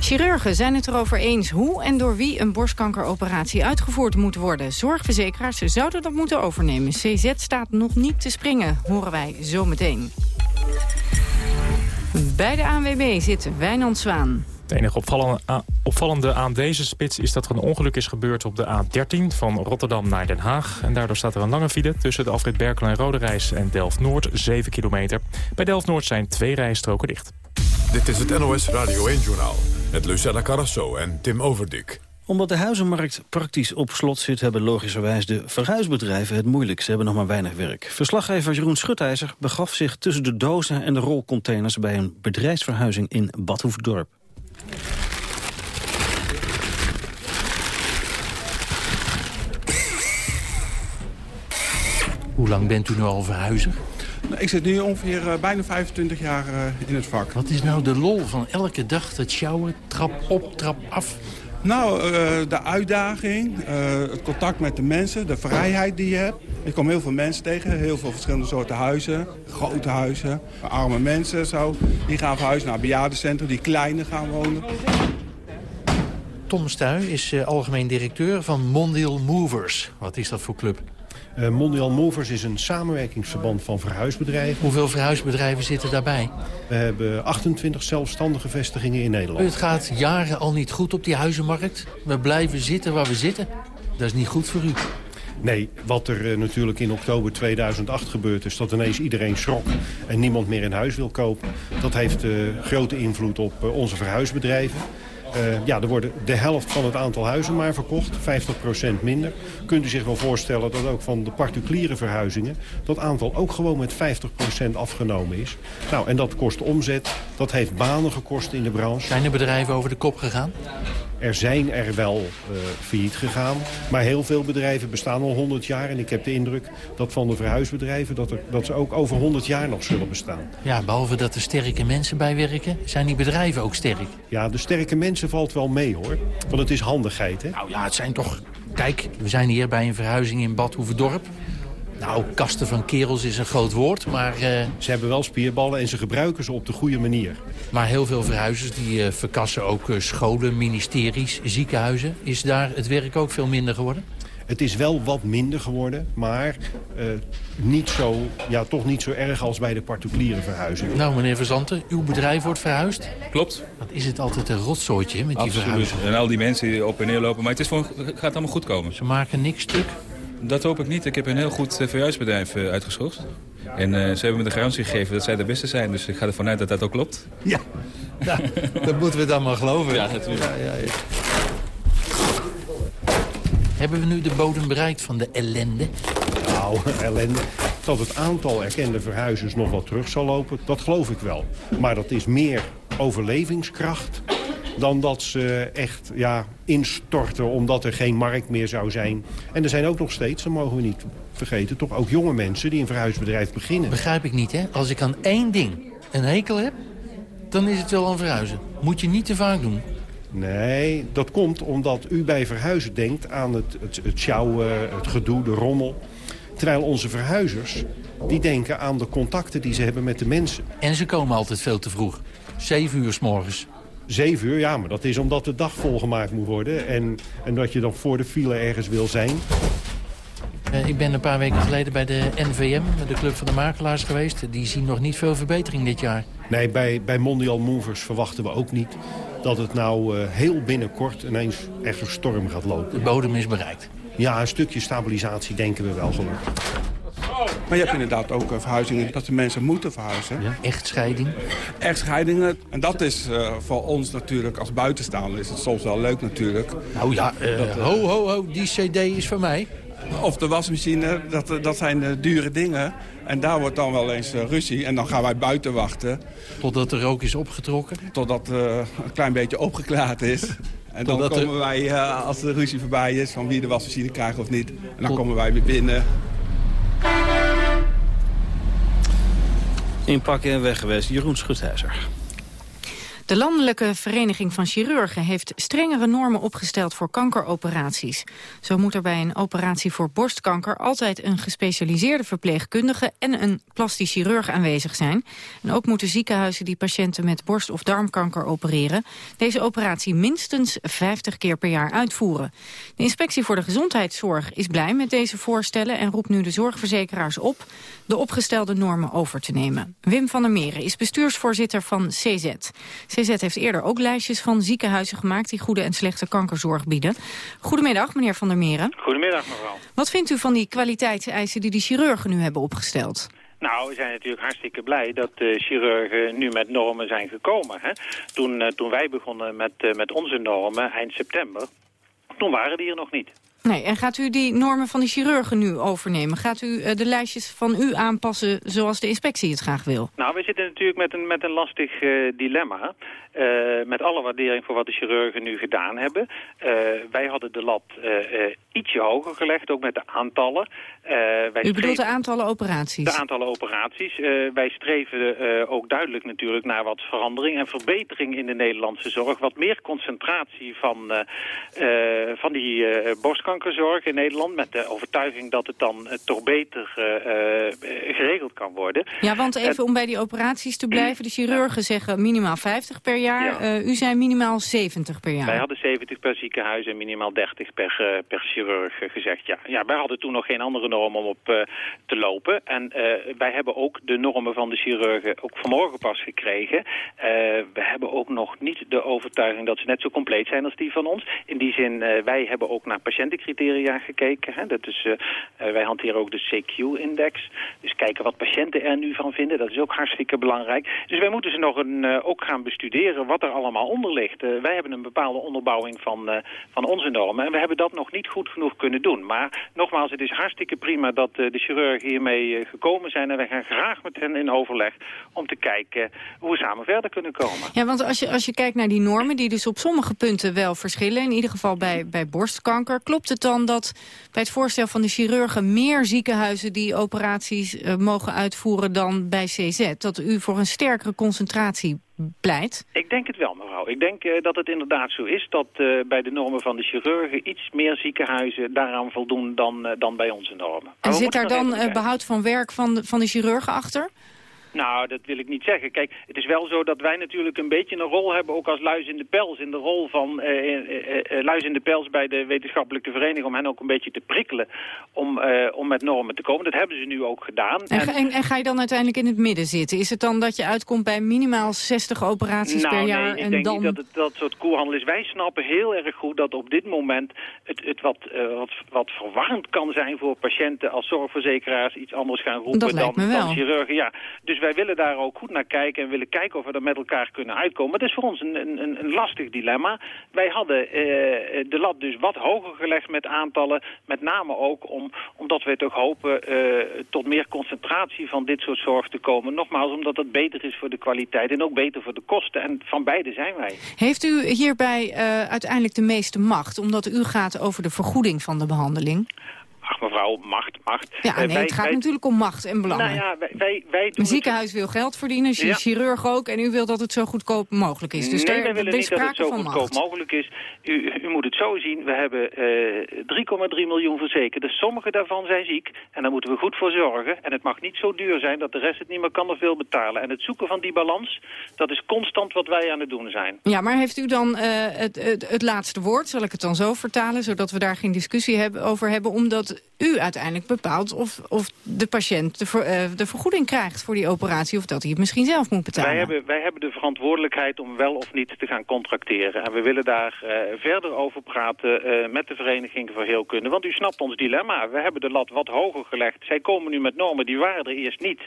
Chirurgen zijn het erover eens hoe en door wie een borstkankeroperatie uitgevoerd moet worden. Zorgverzekeraars zouden dat moeten overnemen. CZ staat nog niet te springen, horen wij zo meteen. Bij de ANWB zit Wijnand Zwaan. Het enige opvallende, opvallende aan deze spits is dat er een ongeluk is gebeurd op de A13 van Rotterdam naar Den Haag. En daardoor staat er een lange file tussen de afrit Berkel en Roderijs en Delft-Noord, 7 kilometer. Bij Delft-Noord zijn twee rijstroken dicht. Dit is het NOS Radio 1-journaal met Lucella Carrasso en Tim Overdik. Omdat de huizenmarkt praktisch op slot zit... hebben logischerwijs de verhuisbedrijven het moeilijk. Ze hebben nog maar weinig werk. Verslaggever Jeroen Schutijzer begaf zich tussen de dozen en de rolcontainers... bij een bedrijfsverhuizing in Badhoefdorp. Hoe lang bent u nu al verhuizer? Nou, ik zit nu ongeveer uh, bijna 25 jaar uh, in het vak. Wat is nou de lol van elke dag dat sjouwen, trap op, trap af? Nou, uh, de uitdaging, het contact met de mensen, de vrijheid die je hebt. Ik kom heel veel mensen tegen, heel veel verschillende soorten huizen. Grote huizen, arme mensen zo. Die gaan verhuizen naar een bejaardencentrum, die kleine gaan wonen. Tom Stuy is uh, algemeen directeur van Mondial Movers. Wat is dat voor club? Uh, Mondial Movers is een samenwerkingsverband van verhuisbedrijven. Hoeveel verhuisbedrijven zitten daarbij? We hebben 28 zelfstandige vestigingen in Nederland. Het gaat jaren al niet goed op die huizenmarkt. We blijven zitten waar we zitten. Dat is niet goed voor u. Nee, wat er uh, natuurlijk in oktober 2008 gebeurd is... dat ineens iedereen schrok en niemand meer een huis wil kopen. Dat heeft uh, grote invloed op onze verhuisbedrijven. Uh, ja, er worden de helft van het aantal huizen maar verkocht, 50% minder. Kunt u zich wel voorstellen dat ook van de particuliere verhuizingen... dat aantal ook gewoon met 50% afgenomen is. Nou, en dat kost omzet, dat heeft banen gekost in de branche. Zijn er bedrijven over de kop gegaan? Er zijn er wel uh, failliet gegaan. Maar heel veel bedrijven bestaan al 100 jaar. En ik heb de indruk dat van de verhuisbedrijven... dat, er, dat ze ook over 100 jaar nog zullen bestaan. Ja, behalve dat er sterke mensen bij werken... zijn die bedrijven ook sterk? Ja, de sterke mensen valt wel mee, hoor. Want het is handigheid, hè? Nou ja, het zijn toch... Kijk, we zijn hier bij een verhuizing in Bad Hoeverdorp. Nou, kasten van kerels is een groot woord, maar... Uh... Ze hebben wel spierballen en ze gebruiken ze op de goede manier. Maar heel veel verhuizers die uh, verkassen ook uh, scholen, ministeries, ziekenhuizen. Is daar het werk ook veel minder geworden? Het is wel wat minder geworden, maar niet zo, ja, toch niet zo erg als bij de particuliere verhuizing. Nou, meneer Verzanten, uw bedrijf wordt verhuisd? Klopt. Wat is het altijd een rotzooitje met die verhuizing? En al die mensen die op en neer lopen, maar het is gewoon, gaat allemaal goed komen. Ze maken niks stuk? Dat hoop ik niet. Ik heb een heel goed uh, verhuisbedrijf uh, uitgezocht. En uh, ze hebben me de garantie gegeven dat zij de beste zijn. Dus ik ga ervan uit dat dat ook klopt. Ja, ja dat moeten we dan maar geloven. Ja, natuurlijk. Ja, ja, ja. Hebben we nu de bodem bereikt van de ellende? Nou, ellende. Dat het aantal erkende verhuizers nog wat terug zal lopen, dat geloof ik wel. Maar dat is meer overlevingskracht dan dat ze echt ja, instorten omdat er geen markt meer zou zijn. En er zijn ook nog steeds, dat mogen we niet vergeten... toch ook jonge mensen die een verhuisbedrijf beginnen. Begrijp ik niet, hè? Als ik aan één ding een hekel heb, dan is het wel aan verhuizen. Moet je niet te vaak doen. Nee, dat komt omdat u bij verhuizen denkt aan het, het, het sjouwen, het gedoe, de rommel. Terwijl onze verhuizers, die denken aan de contacten die ze hebben met de mensen. En ze komen altijd veel te vroeg. Zeven uur s morgens. Zeven uur, ja, maar dat is omdat de dag volgemaakt moet worden. En, en dat je dan voor de file ergens wil zijn. Uh, ik ben een paar weken geleden bij de NVM, de Club van de Makelaars geweest. Die zien nog niet veel verbetering dit jaar. Nee, bij, bij Mondial Movers verwachten we ook niet dat het nou uh, heel binnenkort ineens echt een storm gaat lopen. De bodem is bereikt. Ja, een stukje stabilisatie denken we wel gelukkig. Maar je hebt inderdaad ook uh, verhuizingen dat de mensen moeten verhuizen. Ja, echtscheiding. Echtscheidingen. En dat is uh, voor ons natuurlijk, als buitenstaander is het soms wel leuk natuurlijk. Nou ja, uh, dat, ho, ho, ho, die cd is van mij. Of de wasmachine, dat, dat zijn dure dingen. En daar wordt dan wel eens ruzie. En dan gaan wij buiten wachten. Totdat de rook is opgetrokken? Totdat een klein beetje opgeklaard is. En dan Totdat komen wij, als de ruzie voorbij is, van wie de wasmachine krijgt of niet. En dan Tot... komen wij weer binnen. Inpakken en weg geweest. Jeroen Schuthuizer. De Landelijke Vereniging van Chirurgen heeft strengere normen opgesteld voor kankeroperaties. Zo moet er bij een operatie voor borstkanker altijd een gespecialiseerde verpleegkundige en een plastisch chirurg aanwezig zijn. En ook moeten ziekenhuizen die patiënten met borst- of darmkanker opereren deze operatie minstens 50 keer per jaar uitvoeren. De Inspectie voor de Gezondheidszorg is blij met deze voorstellen en roept nu de zorgverzekeraars op de opgestelde normen over te nemen. Wim van der Meren is bestuursvoorzitter van CZ. CZ heeft eerder ook lijstjes van ziekenhuizen gemaakt... die goede en slechte kankerzorg bieden. Goedemiddag, meneer Van der Meren. Goedemiddag, mevrouw. Wat vindt u van die kwaliteitseisen die de chirurgen nu hebben opgesteld? Nou, we zijn natuurlijk hartstikke blij dat de chirurgen nu met normen zijn gekomen. Hè? Toen, uh, toen wij begonnen met, uh, met onze normen eind september, toen waren die er nog niet. Nee, en gaat u die normen van de chirurgen nu overnemen? Gaat u uh, de lijstjes van u aanpassen zoals de inspectie het graag wil? Nou, we zitten natuurlijk met een, met een lastig uh, dilemma. Uh, met alle waardering voor wat de chirurgen nu gedaan hebben. wij hadden de lat ietsje hoger gelegd, ook met de aantallen. wij u bedoelt de aantallen operaties? De aantallen operaties. wij streven ook duidelijk natuurlijk naar wat verandering en verbetering in de Nederlandse zorg. Wat meer concentratie van, van die borstkanker kankerzorg in Nederland... met de overtuiging dat het dan toch beter geregeld kan worden. Ja, want even om bij die operaties te blijven. De chirurgen zeggen minimaal 50 per jaar. U zei minimaal 70 per jaar. Wij hadden 70 per ziekenhuis en minimaal 30 per, per chirurg gezegd. Ja. ja, wij hadden toen nog geen andere norm om op te lopen. En wij hebben ook de normen van de chirurgen ook vanmorgen pas gekregen. we hebben ook nog niet de overtuiging dat ze net zo compleet zijn als die van ons. In die zin, wij hebben ook naar patiëntencriteria gekeken. Hè. Dat is, wij hanteren ook de CQ-index. Dus kijken wat patiënten er nu van vinden. Dat is ook hartstikke belangrijk. Dus wij moeten ze nog een, ook gaan bestuderen wat er allemaal onder ligt. wij hebben een bepaalde onderbouwing van, van onze normen. En we hebben dat nog niet goed genoeg kunnen doen. Maar nogmaals, het is hartstikke prima dat de chirurgen hiermee gekomen zijn. En wij gaan graag met hen in overleg om te kijken hoe we samen verder kunnen komen. Ja, want als je, als je kijkt naar die normen, die dus op sommige punten wel verschillen, in ieder geval bij, bij borstkanker, klopt het dan dat bij het voorstel van de chirurgen meer ziekenhuizen die operaties mogen uitvoeren dan bij CZ? Dat u voor een sterkere concentratie pleit? Ik denk het wel, mevrouw. Ik denk uh, dat het inderdaad zo is dat uh, bij de normen van de chirurgen iets meer ziekenhuizen daaraan voldoen dan, uh, dan bij onze normen. En zit daar dan behoud van werk van de, van de chirurgen achter? Nou, dat wil ik niet zeggen. Kijk, het is wel zo dat wij natuurlijk een beetje een rol hebben, ook als luis in de pels, in de rol van uh, uh, uh, luis in de pels bij de wetenschappelijke vereniging, om hen ook een beetje te prikkelen om, om met normen te komen. Dat hebben ze nu ook gedaan. En, en, en, ga je dan uiteindelijk in het midden zitten? Is het dan dat je uitkomt bij minimaal 60 operaties nou, per jaar? Nee, ik en denk dan... niet dat het dat soort koerhandel is. Wij snappen heel erg goed dat op dit moment het, het wat, wat, wat verwarrend kan zijn voor patiënten als zorgverzekeraars iets anders gaan roepen dan, dan chirurgen. Ja, dus wij willen daar ook goed naar kijken en willen kijken of we er met elkaar kunnen uitkomen. Het is voor ons een, een, een lastig dilemma. Wij hadden uh, de lat dus wat hoger gelegd met aantallen, met name ook om, omdat we toch hopen uh, tot meer concentratie van dit soort zorg te komen. Nogmaals, omdat het beter is voor de kwaliteit en ook beter voor de kosten. En van beide zijn wij. Heeft u hierbij uh, uiteindelijk de meeste macht, omdat u gaat over de vergoeding van de behandeling? Ach mevrouw, macht, macht. Ja, nee, wij, het gaat wij... natuurlijk om macht en belangen. Nou ja, wij, wij, een ziekenhuis wil geld verdienen, ja. chirurg ook... en u wilt dat het zo goedkoop mogelijk is. Dus nee, daar, wij willen niet dat het zo goedkoop macht. mogelijk is. U, u, moet het zo zien, we hebben uh, 3,3 miljoen verzekerden. Sommige daarvan zijn ziek en daar moeten we goed voor zorgen. En het mag niet zo duur zijn dat de rest het niet meer kan of wil betalen. En het zoeken van die balans, dat is constant wat wij aan het doen zijn. Ja, maar heeft u dan uh, het, het, het laatste woord, zal ik het dan zo vertalen... zodat we daar geen discussie hebben, over hebben, omdat u uiteindelijk bepaalt of, of de patiënt de, ver, uh, de vergoeding krijgt voor die operatie... of dat hij het misschien zelf moet betalen. Wij hebben, wij hebben de verantwoordelijkheid om wel of niet te gaan contracteren. En we willen daar uh, verder over praten uh, met de Vereniging voor Heelkunde. Want u snapt ons dilemma. We hebben de lat wat hoger gelegd. Zij komen nu met normen, die waren er eerst niet.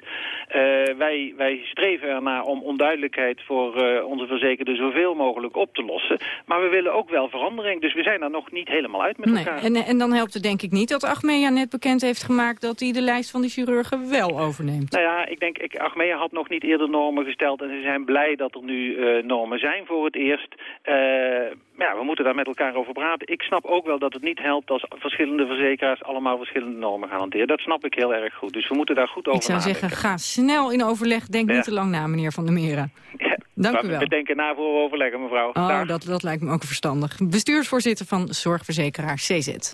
wij, wij streven ernaar om onduidelijkheid voor onze verzekerden zoveel mogelijk op te lossen. Maar we willen ook wel verandering. Dus we zijn er nog niet helemaal uit met nee. elkaar. En, en dan helpt het denk ik niet dat Achmea net bekend heeft gemaakt dat hij de lijst van de chirurgen wel overneemt. Nou ja, ik denk, ik, Achmea had nog niet eerder normen gesteld en ze zijn blij dat er nu uh, normen zijn voor het eerst. Uh, ja, we moeten daar met elkaar over praten. Ik snap ook wel dat het niet helpt als verschillende verzekeraars allemaal verschillende normen gaan hanteren. Dat snap ik heel erg goed. Dus we moeten daar goed over nadenken. Ik zou nadenken. zeggen, ga snel in overleg. Denk ja. niet te lang na, meneer Van der Meren. Ja, Dank u wel. We denken na voor we overleggen, mevrouw. Oh, dat, dat lijkt me ook verstandig. Bestuursvoorzitter van Zorgverzekeraar CZ.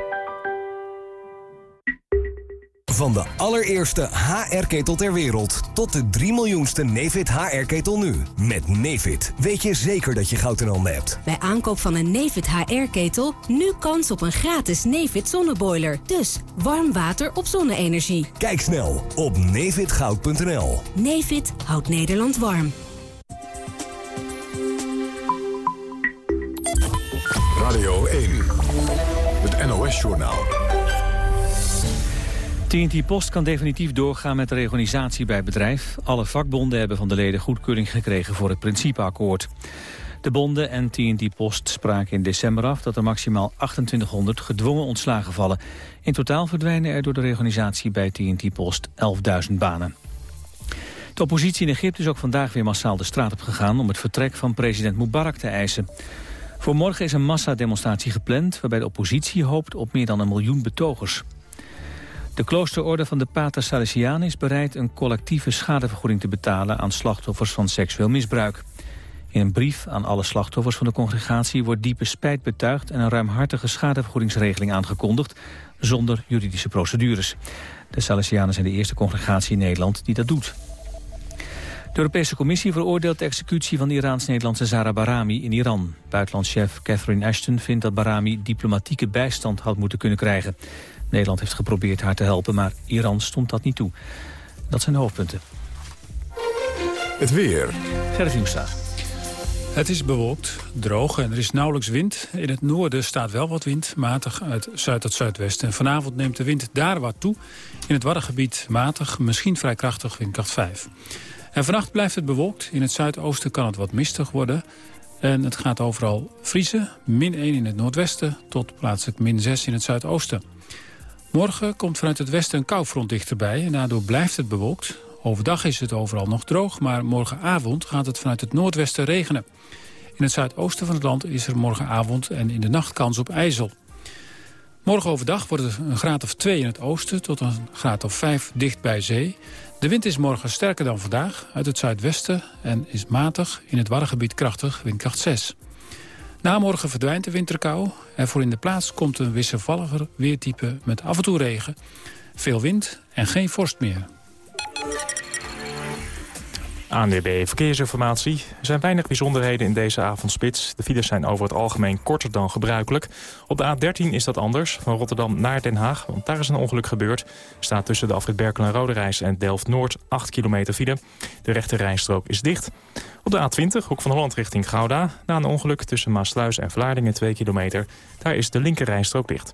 Van de allereerste HR-ketel ter wereld tot de 3 miljoenste Nefit HR-ketel nu. Met Nefit weet je zeker dat je goud in handen hebt. Bij aankoop van een Nefit HR-ketel nu kans op een gratis Nefit zonneboiler. Dus warm water op zonne-energie. Kijk snel op nefitgoud.nl. Nefit houdt Nederland warm. Radio 1, het NOS-journaal. TNT Post kan definitief doorgaan met de reorganisatie bij bedrijf. Alle vakbonden hebben van de leden goedkeuring gekregen voor het principeakkoord. De bonden en TNT Post spraken in december af dat er maximaal 2800 gedwongen ontslagen vallen. In totaal verdwijnen er door de reorganisatie bij TNT Post 11.000 banen. De oppositie in Egypte is ook vandaag weer massaal de straat op gegaan om het vertrek van president Mubarak te eisen. Voor morgen is een massademonstratie gepland waarbij de oppositie hoopt op meer dan een miljoen betogers. De kloosterorde van de Pater Salesianen is bereid een collectieve schadevergoeding te betalen aan slachtoffers van seksueel misbruik. In een brief aan alle slachtoffers van de congregatie wordt diepe spijt betuigd en een ruimhartige schadevergoedingsregeling aangekondigd zonder juridische procedures. De Salesianen zijn de eerste congregatie in Nederland die dat doet. De Europese Commissie veroordeelt de executie van de Iraans-Nederlandse Zara Barami in Iran. Buitenlandchef Catherine Ashton vindt dat Barami diplomatieke bijstand had moeten kunnen krijgen. Nederland heeft geprobeerd haar te helpen, maar Iran stond dat niet toe. Dat zijn de hoofdpunten. Het weer. Gerrit Hiemstra. Het is bewolkt, droog en er is nauwelijks wind. In het noorden staat wel wat wind, matig uit zuid tot zuidwesten. En vanavond neemt de wind daar wat toe. In het Waddengebied matig, misschien vrij krachtig, windkracht 5. En vannacht blijft het bewolkt. In het zuidoosten kan het wat mistig worden. En het gaat overal vriezen. Min 1 in het noordwesten tot plaatselijk min 6 in het zuidoosten. Morgen komt vanuit het westen een koufront dichterbij. En daardoor blijft het bewolkt. Overdag is het overal nog droog, maar morgenavond gaat het vanuit het noordwesten regenen. In het zuidoosten van het land is er morgenavond en in de nacht kans op ijzel. Morgen overdag wordt het een graad of 2 in het oosten tot een graad of 5 dicht bij zee. De wind is morgen sterker dan vandaag uit het zuidwesten en is matig in het Waddengebied krachtig, windkracht 6. Na morgen verdwijnt de winterkou en voor in de plaats komt een wisselvalliger weertype met af en toe regen, veel wind en geen vorst meer. ANWB Verkeersinformatie. Er zijn weinig bijzonderheden in deze avondspits. De files zijn over het algemeen korter dan gebruikelijk. Op de A13 is dat anders, van Rotterdam naar Den Haag. Want daar is een ongeluk gebeurd. staat tussen de afrit Berkel en Roderijs en Delft-Noord 8 kilometer file. De rechte rijstrook is dicht. Op de A20, hoek van Holland richting Gouda. Na een ongeluk tussen Maasluis en Vlaardingen 2 kilometer. Daar is de linker rijstrook dicht.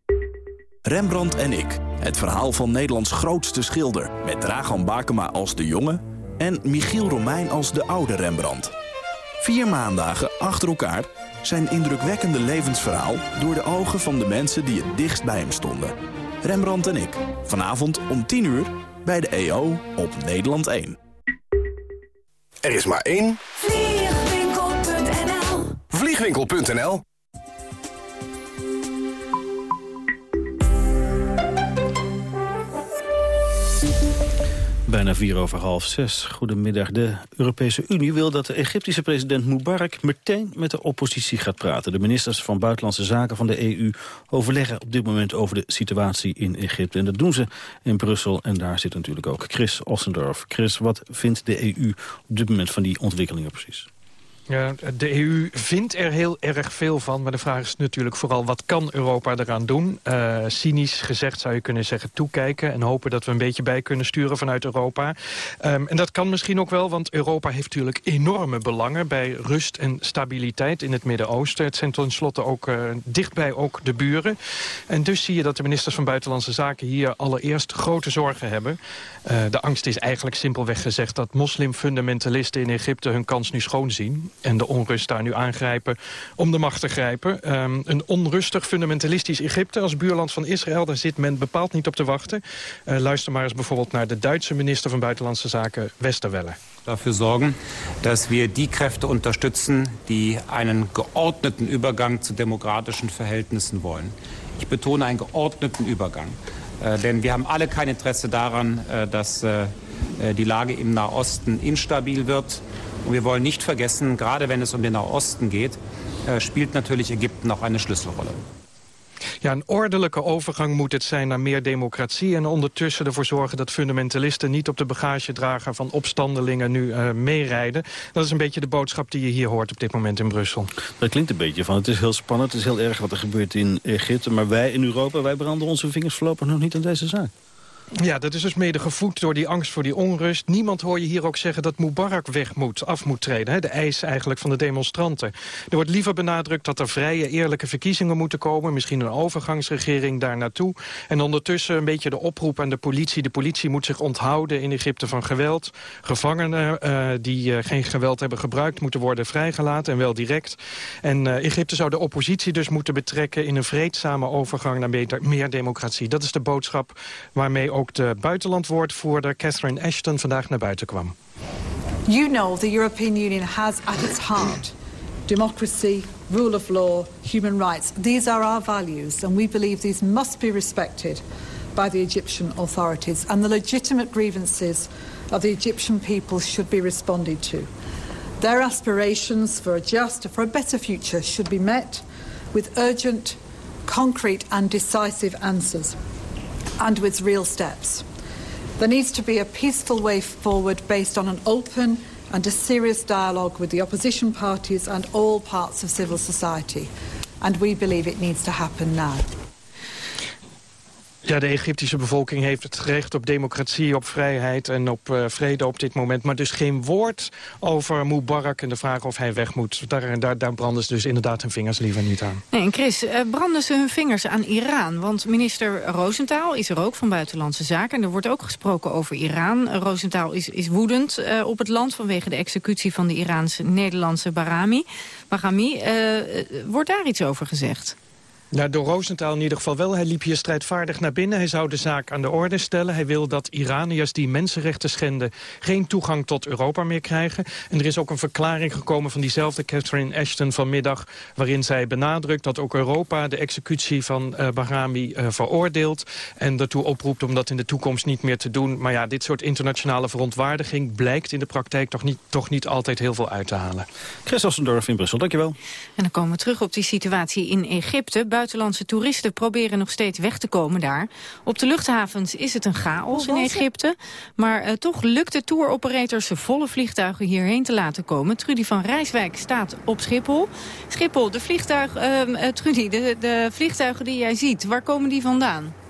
Rembrandt en ik. Het verhaal van Nederlands grootste schilder. Met Dragan Bakema als de jonge en Michiel Romein als de oude Rembrandt. Vier maandagen achter elkaar zijn indrukwekkende levensverhaal... door de ogen van de mensen die het dichtst bij hem stonden. Rembrandt en ik. Vanavond om 10 uur bij de EO op Nederland 1. Er is maar één. Vliegwinkel.nl Vliegwinkel.nl Bijna vier over half zes. Goedemiddag. De Europese Unie wil dat de Egyptische president Mubarak meteen met de oppositie gaat praten. De ministers van Buitenlandse Zaken van de EU overleggen op dit moment over de situatie in Egypte. En dat doen ze in Brussel. En daar zit natuurlijk ook Chris Ossendorf. Chris, wat vindt de EU op dit moment van die ontwikkelingen precies? Ja, de EU vindt er heel erg veel van, maar de vraag is natuurlijk vooral wat kan Europa eraan doen? Uh, cynisch gezegd zou je kunnen zeggen toekijken en hopen dat we een beetje bij kunnen sturen vanuit Europa. Um, en dat kan misschien ook wel, want Europa heeft natuurlijk enorme belangen bij rust en stabiliteit in het Midden-Oosten. Het zijn tenslotte ook uh, dichtbij ook de buren. En dus zie je dat de ministers van Buitenlandse Zaken hier allereerst grote zorgen hebben. Uh, de angst is eigenlijk simpelweg gezegd dat moslimfundamentalisten in Egypte hun kans nu schoon zien. En de onrust daar nu aangrijpen om de macht te grijpen. Ehm, een onrustig fundamentalistisch Egypte als buurland van Israël... daar zit men bepaald niet op te wachten. Uh, luister maar eens bijvoorbeeld naar de Duitse minister van Buitenlandse Zaken, Westerwelle. Dafür sorgen, dass wir die Kräfte unterstützen, die einen geordneten Übergang zu demokratischen Verhältnissen wollen. Ich betone einen geordneten Übergang. Äh, denn wir haben alle kein Interesse daran, äh, dass äh, die Lage im Nahosten instabil wird. Und wir wollen nicht vergessen, gerade wenn es um den Nahosten geht, spielt natürlich Ägypten auch eine Schlüsselrolle. Ja, een ordelijke overgang moet het zijn naar meer democratie... en ondertussen ervoor zorgen dat fundamentalisten... niet op de bagagedrager van opstandelingen nu uh, meerijden. Dat is een beetje de boodschap die je hier hoort op dit moment in Brussel. Dat klinkt een beetje van, het is heel spannend, het is heel erg wat er gebeurt in Egypte... maar wij in Europa, wij branden onze vingers voorlopig nog niet aan deze zaak. Ja, dat is dus mede gevoed door die angst voor die onrust. Niemand hoor je hier ook zeggen dat Mubarak weg moet, af moet treden. Hè? De eis eigenlijk van de demonstranten. Er wordt liever benadrukt dat er vrije, eerlijke verkiezingen moeten komen. Misschien een overgangsregering daar naartoe. En ondertussen een beetje de oproep aan de politie. De politie moet zich onthouden in Egypte van geweld. Gevangenen uh, die uh, geen geweld hebben gebruikt... moeten worden vrijgelaten en wel direct. En uh, Egypte zou de oppositie dus moeten betrekken... in een vreedzame overgang naar meer democratie. Dat is de boodschap waarmee ook de buitenlandwoordvoerder Catherine Ashton vandaag naar buiten kwam. You know the European Union has at its heart democracy, rule of law, human rights. These are our values and we believe these must be respected by the Egyptian authorities and the legitimate grievances of the Egyptian people should be responded to. Their aspirations for a just, for a better future should be met with urgent, concrete and decisive answers and with real steps. There needs to be a peaceful way forward based on an open and a serious dialogue with the opposition parties and all parts of civil society. And we believe it needs to happen now. Ja, de Egyptische bevolking heeft het recht op democratie, op vrijheid en op uh, vrede op dit moment. Maar dus geen woord over Mubarak en de vraag of hij weg moet. Daar, daar, daar branden ze dus inderdaad hun vingers liever niet aan. Nee, en Chris, uh, branden ze hun vingers aan Iran? Want minister Roosentaal is er ook van Buitenlandse Zaken. En er wordt ook gesproken over Iran. Roosentaal is, is woedend uh, op het land vanwege de executie van de Iraanse-Nederlandse Barami. Bagami. wordt daar iets over gezegd? Nou, door Roosentaal in ieder geval wel. Hij liep hier strijdvaardig naar binnen. Hij zou de zaak aan de orde stellen. Hij wil dat Iraniërs die mensenrechten schenden... geen toegang tot Europa meer krijgen. En er is ook een verklaring gekomen van diezelfde Catherine Ashton vanmiddag... waarin zij benadrukt dat ook Europa de executie van uh, Bahrami uh, veroordeelt... en daartoe oproept om dat in de toekomst niet meer te doen. Maar ja, dit soort internationale verontwaardiging... blijkt in de praktijk toch niet, toch niet altijd heel veel uit te halen. Chris Ossendorf in Brussel, dankjewel. En dan komen we terug op die situatie in Egypte buitenlandse toeristen proberen nog steeds weg te komen daar. Op de luchthavens is het een chaos in Egypte. Maar uh, toch lukt de touroperators volle vliegtuigen hierheen te laten komen. Trudy van Rijswijk staat op Schiphol. Schiphol, de, vliegtuig, uh, uh, Trudy, de, de vliegtuigen die jij ziet, waar komen die vandaan?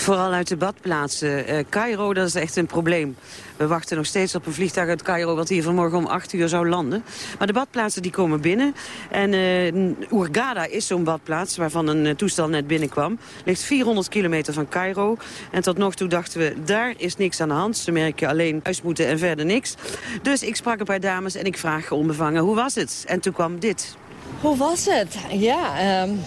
Vooral uit de badplaatsen. Uh, Cairo, dat is echt een probleem. We wachten nog steeds op een vliegtuig uit Cairo... wat hier vanmorgen om 8 uur zou landen. Maar de badplaatsen die komen binnen. En uh, is zo'n badplaats waarvan een uh, toestel net binnenkwam. Ligt 400 kilometer van Cairo. En tot nog toe dachten we, daar is niks aan de hand. Ze merken alleen huis moeten en verder niks. Dus ik sprak een paar dames en ik vraag onbevangen, hoe was het? En toen kwam dit. Hoe was het? Ja, um,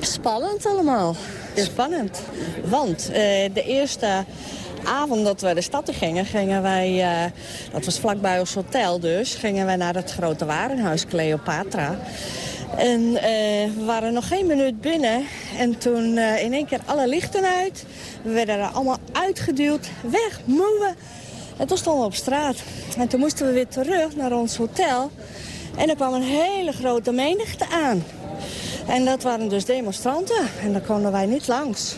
spannend allemaal. Spannend. Want uh, de eerste avond dat we de stad in gingen, gingen wij, uh, dat was vlakbij ons hotel dus, gingen wij naar het grote warenhuis Cleopatra. En uh, we waren nog geen minuut binnen en toen in één keer alle lichten uit. We werden er allemaal uitgeduwd, weg, moeven. En toen stonden we op straat. En toen moesten we weer terug naar ons hotel. En er kwam een hele grote menigte aan. En dat waren dus demonstranten. En daar konden wij niet langs.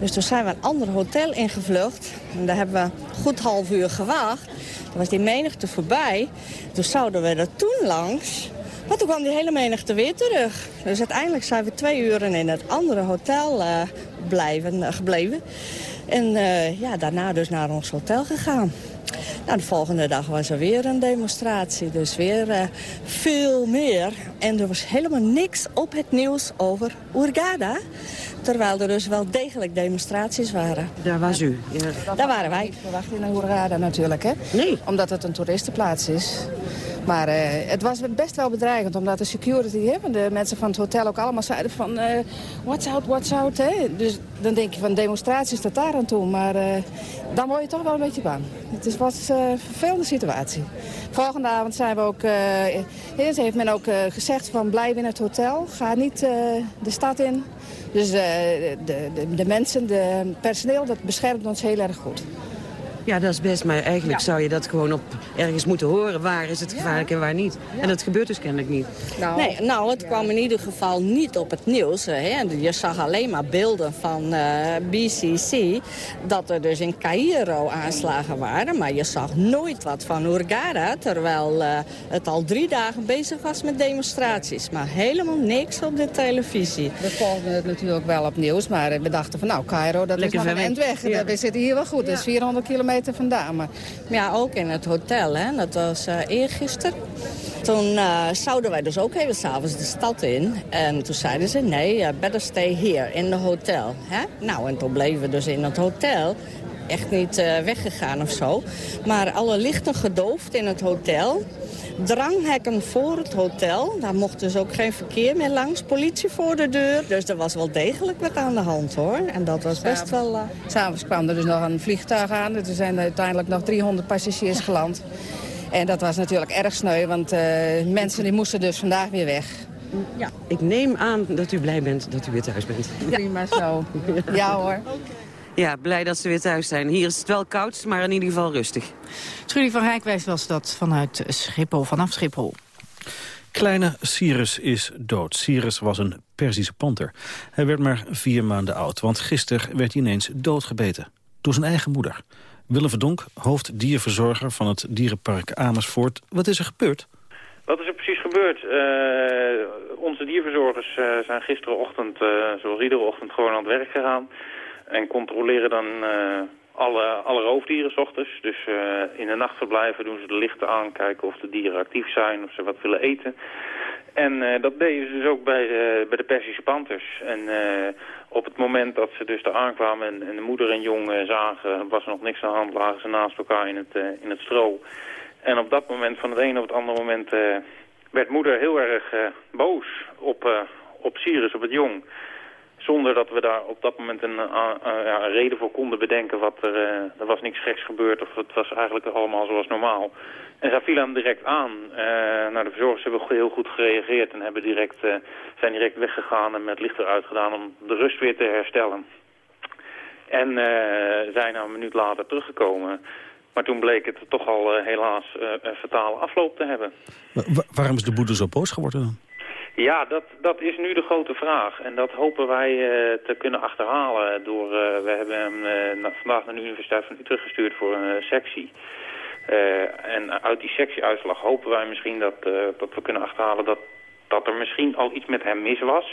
Dus toen zijn we een ander hotel ingevlucht. En daar hebben we goed half uur gewacht. Toen was die menigte voorbij. Toen zouden we er toen langs. Maar toen kwam die hele menigte weer terug. Dus uiteindelijk zijn we twee uren in het andere hotel uh, blijven, uh, gebleven. En uh, ja, daarna dus naar ons hotel gegaan. Nou, de volgende dag was er weer een demonstratie, dus weer uh, veel meer. En er was helemaal niks op het nieuws over Hurghada. Terwijl er dus wel degelijk demonstraties waren. Daar was u? Ja. Daar waren wij. Niet verwacht in Hurghada natuurlijk, hè? Nee. Omdat het een toeristenplaats is. Maar het was best wel bedreigend, omdat de security hè, en de mensen van het hotel ook allemaal zeiden van... Uh, watch out, watch out. Hè? Dus dan denk je van demonstraties tot daar aan toe. Maar dan word je toch wel een beetje bang. Het was een vervelende situatie. Volgende avond zijn we ook... eerst heeft men ook gezegd van blijf in het hotel. Ga niet de stad in. Dus de, de, de mensen, de personeel, dat beschermt ons heel erg goed. Ja, dat is best, maar eigenlijk zou je dat gewoon op ergens moeten horen. Waar is het gevaarlijk en waar niet? En dat gebeurt dus kennelijk niet. Nou, nee, nou het kwam in ieder geval niet op het nieuws. Hè. Je zag alleen maar beelden van uh, eh, BCC... dat er dus in Cairo aanslagen waren. Maar je zag nooit wat van Hurghada... terwijl uh, het al drie dagen bezig was met demonstraties. Maar helemaal niks op de televisie. We volgden het natuurlijk wel op nieuws, maar we dachten van... nou, Cairo, dat Lekker is nog een eind weg. Ja. We zitten hier wel goed, dat is 400 kilometer vandaan. Maar ja, ook in het hotel, hè. dat was uh, eergisteren. Toen uh, zouden wij dus ook even s'avonds de stad in. En toen zeiden ze, nee, uh, better stay here, in de hotel. Hè? Nou, en toen bleven we dus in het hotel echt niet weggegaan of zo. Maar alle lichten gedoofd in het hotel dranghekken voor het hotel. Daar mocht dus ook geen verkeer meer langs. Politie voor de deur. Dus er was wel degelijk wat aan de hand, hoor. En dat was best wel... Uh... S'avonds kwam er dus nog een vliegtuig aan. Er zijn uiteindelijk nog 300 passagiers geland. En dat was natuurlijk erg sneu, want uh, mensen die moesten dus vandaag weer weg. Ja, ik neem aan dat u blij bent dat u weer thuis bent. Ja. Prima zo. Ja hoor. Ja, blij dat ze weer thuis zijn. Hier is het wel koud, maar in ieder geval rustig. Trudy van Rijkwijs was dat vanuit Schiphol, vanaf Schiphol. Kleine Cyrus is dood. Cyrus was een Perzische panter. Hij werd maar vier maanden oud, want gisteren werd hij ineens doodgebeten. Door zijn eigen moeder. Willem Verdonk, hoofddierverzorger van het dierenpark Amersfoort. Wat is er gebeurd? Wat is er precies gebeurd? Uh, onze dierverzorgers uh, zijn gisterenochtend, uh, zoals iedere ochtend, gewoon aan het werk gegaan. En controleren dan uh, alle, alle roofdieren s ochtends. Dus uh, in de nachtverblijven doen ze de lichten aan, kijken of de dieren actief zijn, of ze wat willen eten. En uh, dat deden ze dus ook bij, bij de Persische Panthers. En op het moment dat ze dus daar aankwamen en, en de moeder en jong zagen, was er nog niks aan de hand, lagen ze naast elkaar in het, in het stro. En op dat moment, van het ene op het andere moment, werd moeder heel erg boos op, op Sirius, op het jong. Zonder dat we daar op dat moment een, uh, ja, een reden voor konden bedenken. Wat er, er was niks geks gebeurd of het was eigenlijk allemaal zoals normaal. En zij viel hem direct aan. nou, de verzorgers hebben heel goed gereageerd en hebben direct, zijn direct weggegaan en met licht eruit gedaan om de rust weer te herstellen. En zijn nou een minuut later teruggekomen. Maar toen bleek het toch al helaas een fatale afloop te hebben. waarom is de boete zo boos geworden dan? Ja, dat, dat is nu de grote vraag. En dat hopen wij uh, te kunnen achterhalen. Door, uh, we hebben hem uh, vandaag naar de Universiteit van Utrecht gestuurd voor een sectie. en uit die sectieuitslag hopen wij misschien dat, dat we kunnen achterhalen dat, dat er misschien al iets met hem mis was.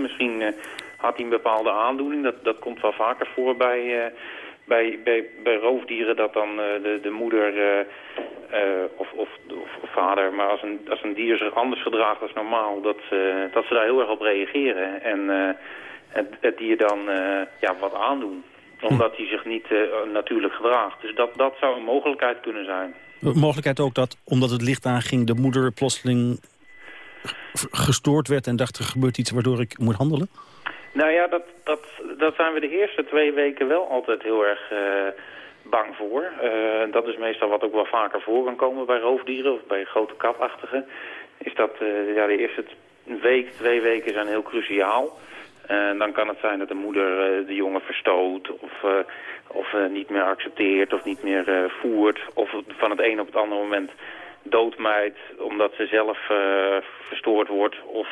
misschien had hij een bepaalde aandoening. Dat, dat komt wel vaker voor bij, bij, bij, bij roofdieren dat dan de, de moeder uh, of, of, of, vader, maar als een, als een dier zich anders gedraagt dan normaal, dat, dat ze daar heel erg op reageren. En het, het, dier dan ja, wat aandoen, omdat hij zich niet natuurlijk gedraagt. Dus dat, dat zou een mogelijkheid kunnen zijn. Mogelijkheid ook dat, omdat het licht aanging, de moeder plotseling gestoord werd en dacht er gebeurt iets waardoor ik moet handelen? Nou ja, dat, dat, dat zijn we de eerste twee weken wel altijd heel erg bang voor. Uh, dat is meestal wat ook wel vaker voor kan komen bij roofdieren of bij grote katachtigen. Is dat uh, ja, de eerste week, twee weken zijn heel cruciaal. En dan kan het zijn dat de moeder uh, de jongen verstoot of, of niet meer accepteert of niet meer voert. Of van het een op het andere moment doodmijt omdat ze zelf verstoord wordt of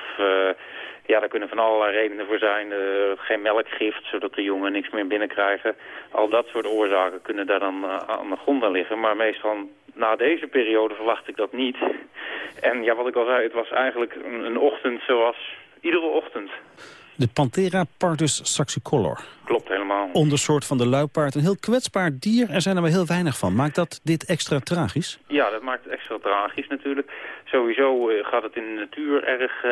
ja, daar kunnen van allerlei redenen voor zijn. Uh, geen melkgift, zodat de jongen niks meer binnenkrijgen. Al dat soort oorzaken kunnen daar dan uh, aan de grond aan liggen. Maar meestal na deze periode verwacht ik dat niet. En ja, wat ik al zei, het was eigenlijk een, een ochtend zoals iedere ochtend. De Panthera pardus saxicolor. Klopt helemaal. Ondersoort van de luipaard. Een heel kwetsbaar dier. Er zijn er maar heel weinig van. Maakt dat dit extra tragisch? Ja, dat maakt het extra tragisch natuurlijk. Sowieso uh, gaat het in de natuur erg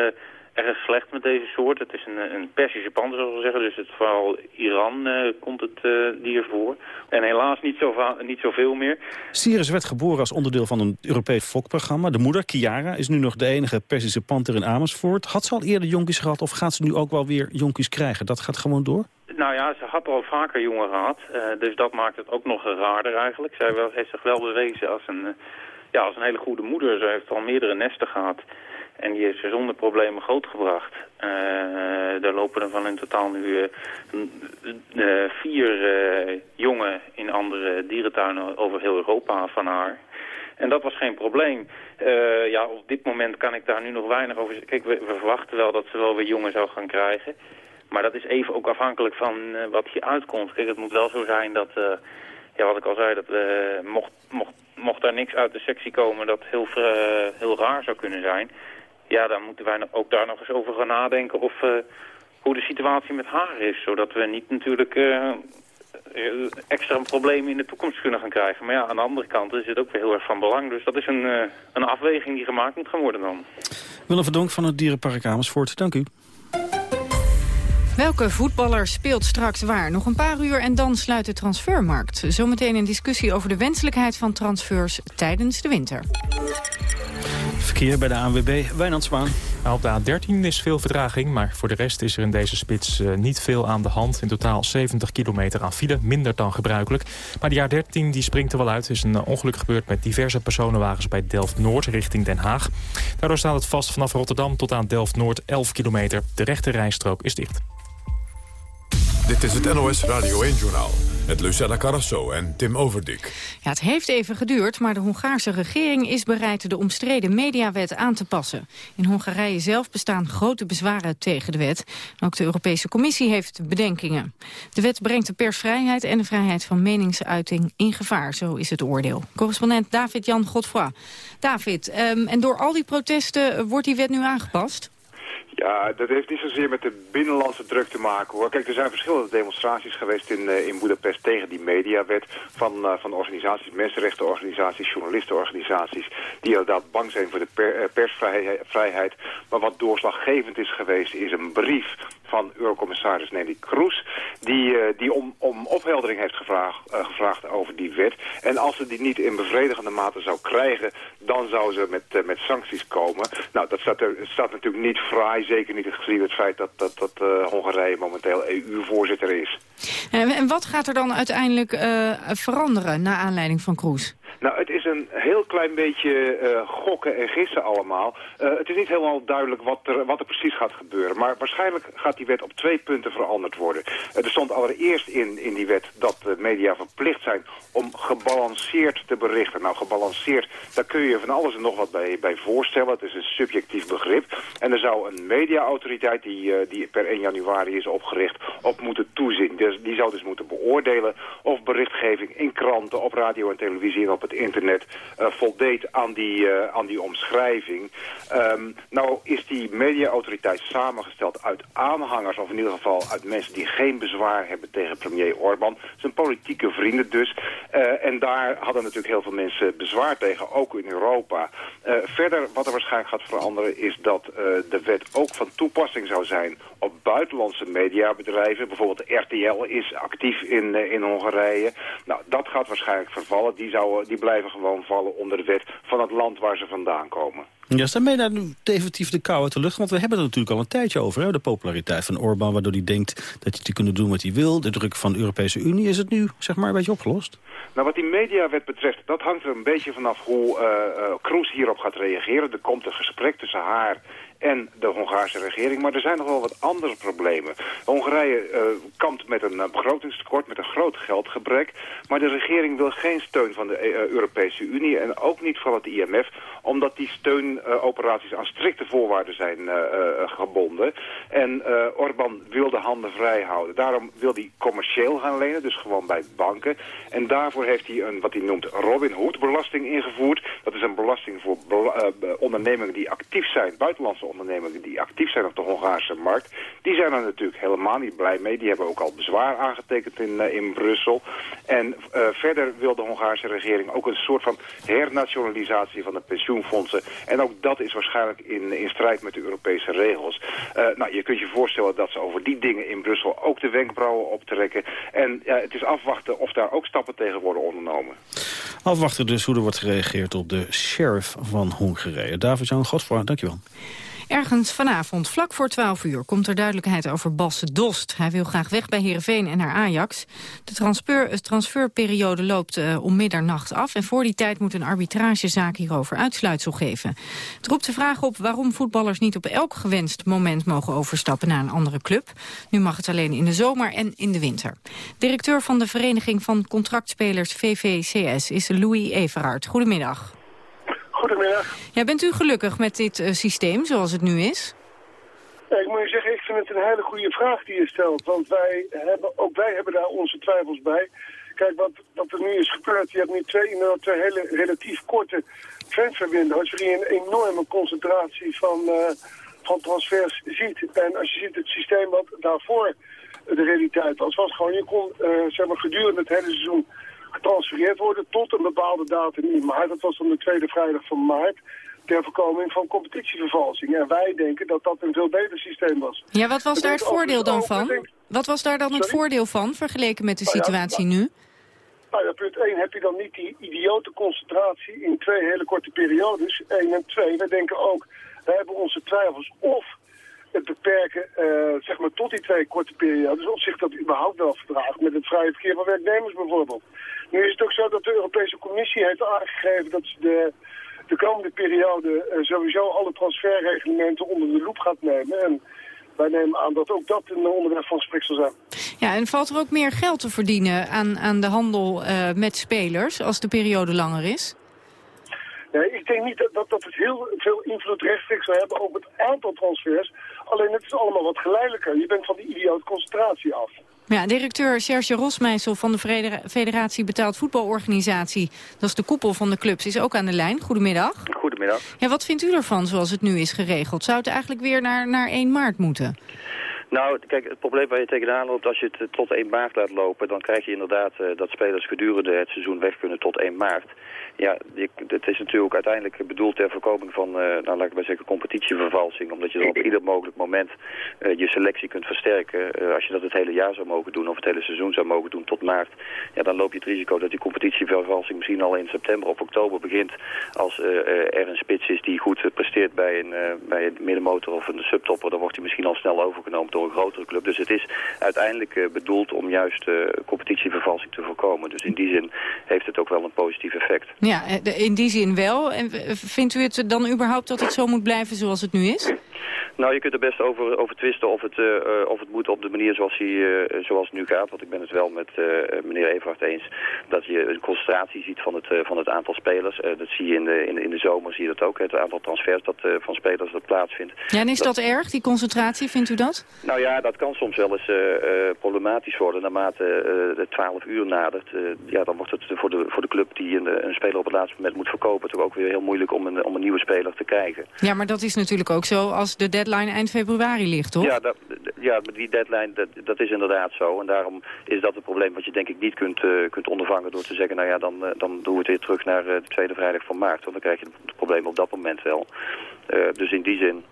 erg slecht met deze soort. Het is een, een Persische panter, zoals we zeggen. Dus het, vooral Iran uh, komt het uh, dier voor. En helaas niet, zo niet zoveel meer. Sirius werd geboren als onderdeel van een Europees fokprogramma. De moeder, Kiara, is nu nog de enige Persische panter in Amersfoort. Had ze al eerder jonkies gehad of gaat ze nu ook wel weer jonkies krijgen? Dat gaat gewoon door? Nou ja, ze had al vaker jongen gehad. Uh, dus dat maakt het ook nog raarder eigenlijk. Zij wel, heeft zich wel bewezen als een, ja, als een hele goede moeder. Ze heeft al meerdere nesten gehad. En die heeft ze zonder problemen grootgebracht. Uh, daar lopen er van in totaal nu uh, uh, vier jongen in andere dierentuinen over heel Europa van haar. En dat was geen probleem. ja, op dit moment kan ik daar nu nog weinig over zeggen. Kijk, we, verwachten wel dat ze wel weer jongen zou gaan krijgen. Maar dat is even ook afhankelijk van wat hier uitkomt. Kijk, het moet wel zo zijn dat, ja, wat ik al zei, dat mocht, mocht, mocht daar niks uit de sectie komen dat heel, heel raar zou kunnen zijn ja, dan moeten wij ook daar nog eens over gaan nadenken of uh, hoe de situatie met haar is. Zodat we niet natuurlijk uh, extra problemen in de toekomst kunnen gaan krijgen. Maar ja, aan de andere kant is het ook weer heel erg van belang. Dus dat is een, uh, een afweging die gemaakt moet gaan worden dan. Willem Verdonk van het Dierenpark Amersfoort, dank u. Welke voetballer speelt straks waar? Nog een paar uur en dan sluit de transfermarkt. Zometeen een discussie over de wenselijkheid van transfers tijdens de winter. Verkeer bij de ANWB, Wijnand Zwaan. Nou, op de A13 is veel vertraging, maar voor de rest is er in deze spits uh, niet veel aan de hand. In totaal 70 kilometer aan file, minder dan gebruikelijk. Maar die A13 die springt er wel uit. Er is een uh, ongeluk gebeurd met diverse personenwagens bij Delft-Noord richting Den Haag. Daardoor staat het vast vanaf Rotterdam tot aan Delft-Noord 11 kilometer. De rechte rijstrook is dicht. Dit is het NOS Radio 1-journaal met Lucella Carrasso en Tim Overdik. Ja, het heeft even geduurd, maar de Hongaarse regering is bereid de omstreden mediawet aan te passen. In Hongarije zelf bestaan grote bezwaren tegen de wet. Ook de Europese Commissie heeft bedenkingen. De wet brengt de persvrijheid en de vrijheid van meningsuiting in gevaar, zo is het oordeel. Correspondent David-Jan Godfroy. David, um, en door al die protesten wordt die wet nu aangepast? Ja, dat heeft niet zozeer met de binnenlandse druk te maken hoor. Kijk, er zijn verschillende demonstraties geweest in, uh, in Boedapest tegen die mediawet. Van, uh, van organisaties, mensenrechtenorganisaties, journalistenorganisaties. Die inderdaad bang zijn voor de per, uh, persvrijheid. Maar wat doorslaggevend is geweest is een brief van Eurocommissaris Nelly Kroes... die, die om, om opheldering heeft gevraagd, gevraagd over die wet. En als ze die niet in bevredigende mate zou krijgen... dan zou ze met, met sancties komen. Nou, dat staat, er, staat natuurlijk niet vrij zeker niet gezien het feit dat, dat, dat Hongarije momenteel EU-voorzitter is. En, wat gaat er dan uiteindelijk veranderen na aanleiding van Kroes? Nou, het is een heel klein beetje uh, gokken en gissen allemaal. Uh, het is niet helemaal duidelijk wat er, wat er precies gaat gebeuren. Maar waarschijnlijk gaat die wet op twee punten veranderd worden. Uh, er stond allereerst in, in die wet dat de media verplicht zijn om gebalanceerd te berichten. Nou, gebalanceerd, daar kun je van alles en nog wat bij, bij voorstellen. Het is een subjectief begrip. En er zou een mediaautoriteit die, die per 1 januari is opgericht op moeten toezien. Dus, die zou dus moeten beoordelen of berichtgeving in kranten, op radio en televisie en op het internet voldeed aan die, uh, aan die omschrijving. Um, nou is die mediaautoriteit samengesteld uit aanhangers, of in ieder geval uit mensen die geen bezwaar hebben tegen premier Orbán. Zijn politieke vrienden dus. Uh, en daar hadden natuurlijk heel veel mensen bezwaar tegen, ook in Europa. verder, wat er waarschijnlijk gaat veranderen, is dat de wet ook van toepassing zou zijn op buitenlandse mediabedrijven. Bijvoorbeeld RTL is actief in, in Hongarije. Nou, dat gaat waarschijnlijk vervallen. Die, zouden, die blijven gewoon vallen onder de wet van het land waar ze vandaan komen. Ja, staan mij daar nu definitief de kou uit de lucht? Want we hebben er natuurlijk al een tijdje over, hè? de populariteit van Orbán... waardoor hij denkt dat hij te kunnen doen wat hij wil. De druk van de Europese Unie, is het nu zeg maar een beetje opgelost? Nou, wat die mediawet betreft, dat hangt er een beetje vanaf hoe uh, Kroes hierop gaat reageren. Er komt een gesprek tussen haar en de Hongaarse regering. Maar er zijn nog wel wat andere problemen. Hongarije uh, kampt met een begrotingstekort, met een groot geldgebrek. Maar de regering wil geen steun van de uh, Europese Unie en ook niet van het IMF... omdat die steunoperaties aan strikte voorwaarden zijn uh, gebonden. En Orbán wil de handen vrij houden. Daarom wil hij commercieel gaan lenen, dus gewoon bij banken. En daarvoor heeft hij een, wat hij noemt, Robin Hood-belasting ingevoerd. Dat is een belasting voor ondernemingen die actief zijn, buitenlandse ondernemingen die actief zijn op de Hongaarse markt, die zijn er natuurlijk helemaal niet blij mee. Die hebben ook al bezwaar aangetekend in, in Brussel. En verder wil de Hongaarse regering ook een soort van hernationalisatie van de pensioen En ook dat is waarschijnlijk in, in strijd met de Europese regels. Uh, nou, je kunt je voorstellen dat ze over die dingen in Brussel ook de wenkbrauwen optrekken. En ja, het is afwachten of daar ook stappen tegen worden ondernomen. Afwachten dus hoe er wordt gereageerd op de sheriff van Hongarije. David-Jan Godfroy, dankjewel. Ergens vanavond, vlak voor 12 uur, komt er duidelijkheid over Bas Dost. Hij wil graag weg bij Heerenveen en naar Ajax. De transfer, transferperiode loopt uh, om middernacht af... en voor die tijd moet een arbitragezaak hierover uitsluitsel geven. Het roept de vraag op waarom voetballers niet op elk gewenst moment... mogen overstappen naar een andere club. Nu mag het alleen in de zomer en in de winter. Directeur van de Vereniging van Contractspelers VVCS is Louis Everaert. Goedemiddag. Goedemiddag. Ja, bent u gelukkig met dit uh, systeem zoals het nu is? Ja, ik moet je zeggen, ik vind het een hele goede vraag die je stelt. Want wij hebben, ook wij hebben daar onze twijfels bij. Kijk, wat, wat er nu is gebeurd, je hebt nu twee, twee hele relatief korte transferwindows... waarin je een enorme concentratie van, uh, van transfers ziet. En als je ziet het systeem wat daarvoor de realiteit was, was gewoon... je kon uh, zeg maar, gedurende het hele seizoen getransfereerd worden tot een bepaalde datum in maart. Dat was dan de tweede vrijdag van maart ter voorkoming van competitievervalsing. En wij denken dat dat een veel beter systeem was. Ja, wat was daar het voordeel dan van? Wat was daar dan het voordeel van, vergeleken met de nou situatie nu? Nou ja, punt 1 heb je dan niet die idiote concentratie in twee hele korte periodes. 1 en 2, wij denken ook, wij hebben onze twijfels of het beperken uh, zeg maar tot die twee korte periodes, of zich dat überhaupt wel verdraagt met het vrije verkeer van werknemers bijvoorbeeld. Nu is het ook zo dat de Europese Commissie heeft aangegeven dat ze de, de komende periode uh, sowieso alle transferreglementen onder de loep gaat nemen. En wij nemen aan dat ook dat een onderwerp van gesprek zal zijn. Ja, en valt er ook meer geld te verdienen aan, aan de handel uh, met spelers als de periode langer is? Nee, ik denk niet dat, dat, dat het heel veel invloed rechtstreeks zou hebben op het aantal transfers. Alleen het is allemaal wat geleidelijker. Je bent van die idiote concentratie af. Ja, directeur Serge Rosmeisel van de Federatie Betaald Voetbalorganisatie... dat is de koepel van de clubs, is ook aan de lijn. Goedemiddag. Goedemiddag. Ja, wat vindt u ervan zoals het nu is geregeld? Zou het eigenlijk weer naar, naar 1 maart moeten? Nou, kijk, het probleem waar je tegenaan loopt, als je het eh, tot 1 maart laat lopen, dan krijg je inderdaad uh, dat spelers gedurende het seizoen weg kunnen tot 1 maart. Ja, het is natuurlijk uiteindelijk bedoeld ter voorkoming van, uh, nou laat ik maar zeggen, competitievervalsing. Omdat je dan op ieder mogelijk moment uh, je selectie kunt versterken. Uh, als je dat het hele jaar zou mogen doen of het hele seizoen zou mogen doen tot maart. Ja, dan loop je het risico dat die competitievervalsing misschien al in september of oktober begint. Als er een spits is die goed presteert bij een, bij een middenmotor of een subtopper. Dan wordt hij misschien al snel overgenomen door een grotere club. Dus het is uiteindelijk bedoeld om juist competitievervalsing te voorkomen. Dus in die zin heeft het ook wel een positief effect. Ja, in die zin wel. En vindt u het dan überhaupt dat het zo moet blijven zoals het nu is? Nou, je kunt er best over, over twisten of het, uh, of het moet op de manier zoals, hij, uh, zoals het nu gaat. Want ik ben het wel met uh, meneer Everhard eens dat je een concentratie ziet van het, van het aantal spelers. dat zie je in de, in, in de zomer, zie je dat ook. Het aantal transfers dat, van spelers dat plaatsvindt. Ja, en is dat, dat, erg, die concentratie, vindt u dat? Nou ja, dat kan soms wel eens problematisch worden naarmate de 12 uur nadert. ja, dan wordt het voor de, voor de club die een, een speler op het laatste moment moet verkopen... toch ook weer heel moeilijk om een, om een nieuwe speler te krijgen. Ja, maar dat is natuurlijk ook zo als de deadline eind februari ligt, toch? Ja, dat, ja die deadline, dat, dat is inderdaad zo. En daarom is dat een probleem wat je denk ik niet kunt, uh, kunt ondervangen door te zeggen... nou ja, dan, uh, dan doen we het weer terug naar uh, de tweede vrijdag van maart. Want dan krijg je het probleem op dat moment wel. dus in die zin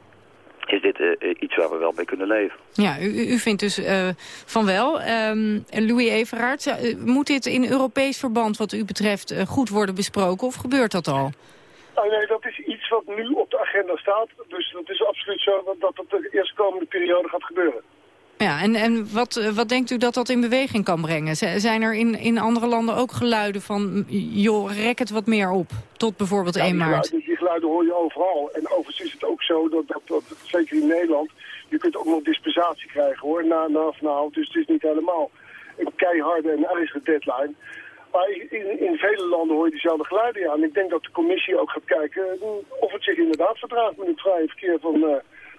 is dit uh, iets waar we wel mee kunnen leven. Ja, u, u vindt dus uh, van wel. Um, Louis Everaert, uh, moet dit in Europees verband wat u betreft goed worden besproken of gebeurt dat al? Oh, nee, dat is iets wat nu op de agenda staat. Dus het is absoluut zo dat dat de eerstkomende periode gaat gebeuren. Ja, en, en wat, wat denkt u dat dat in beweging kan brengen? zijn er in, in andere landen ook geluiden van, joh, rek het wat meer op, tot bijvoorbeeld ja, 1 maart? Geluiden, die geluiden hoor je overal. En overigens is het ook zo, dat, dat, dat, zeker in Nederland, je kunt ook nog dispensatie krijgen hoor, na, na vanavond. Dus het is niet helemaal een keiharde en ijzeren deadline. Maar in, in, vele landen hoor je diezelfde geluiden aan. Ik denk dat de commissie ook gaat kijken of het zich inderdaad verdraagt met het vrije verkeer van, uh,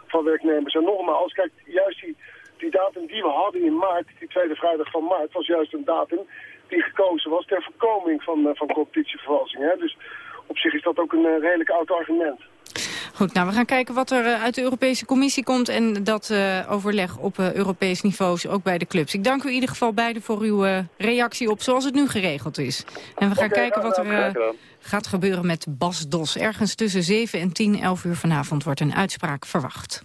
van werknemers. En nogmaals, kijk, juist die, die datum die we hadden in maart, die tweede vrijdag van maart, was juist een datum die gekozen was ter voorkoming van, uh, van competitievervalsing. Hè? Dus op zich is dat ook een uh, redelijk oud argument. Goed, nou we gaan kijken wat er uit de Europese Commissie komt... en dat overleg op Europees niveau ook bij de clubs. Ik dank u in ieder geval beiden voor uw reactie op zoals het nu geregeld is. En we gaan kijken wat er gaat gebeuren met Bas Dos. Ergens tussen 7 en 10, 11 uur vanavond wordt een uitspraak verwacht.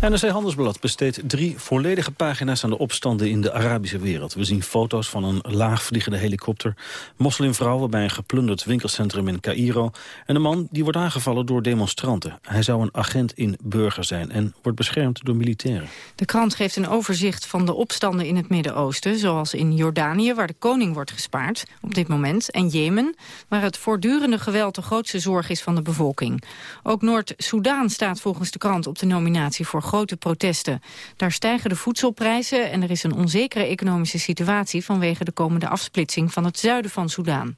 NRC Handelsblad besteedt drie volledige pagina's aan de opstanden in de Arabische wereld. We zien foto's van een laagvliegende helikopter, moslimvrouwen bij een geplunderd winkelcentrum in Cairo en een man die wordt aangevallen door demonstranten. Hij zou een agent in burger zijn en wordt beschermd door militairen. De krant geeft een overzicht van de opstanden in het Midden-Oosten, zoals in Jordanië, waar de koning wordt gespaard op dit moment, en Jemen, waar het voortdurende geweld de grootste zorg is van de bevolking. Ook Noord-Soedan staat volgens de krant op de nominatie voor grote protesten. Daar stijgen de voedselprijzen en er is een onzekere economische situatie vanwege de komende afsplitsing van het zuiden van Soudaan.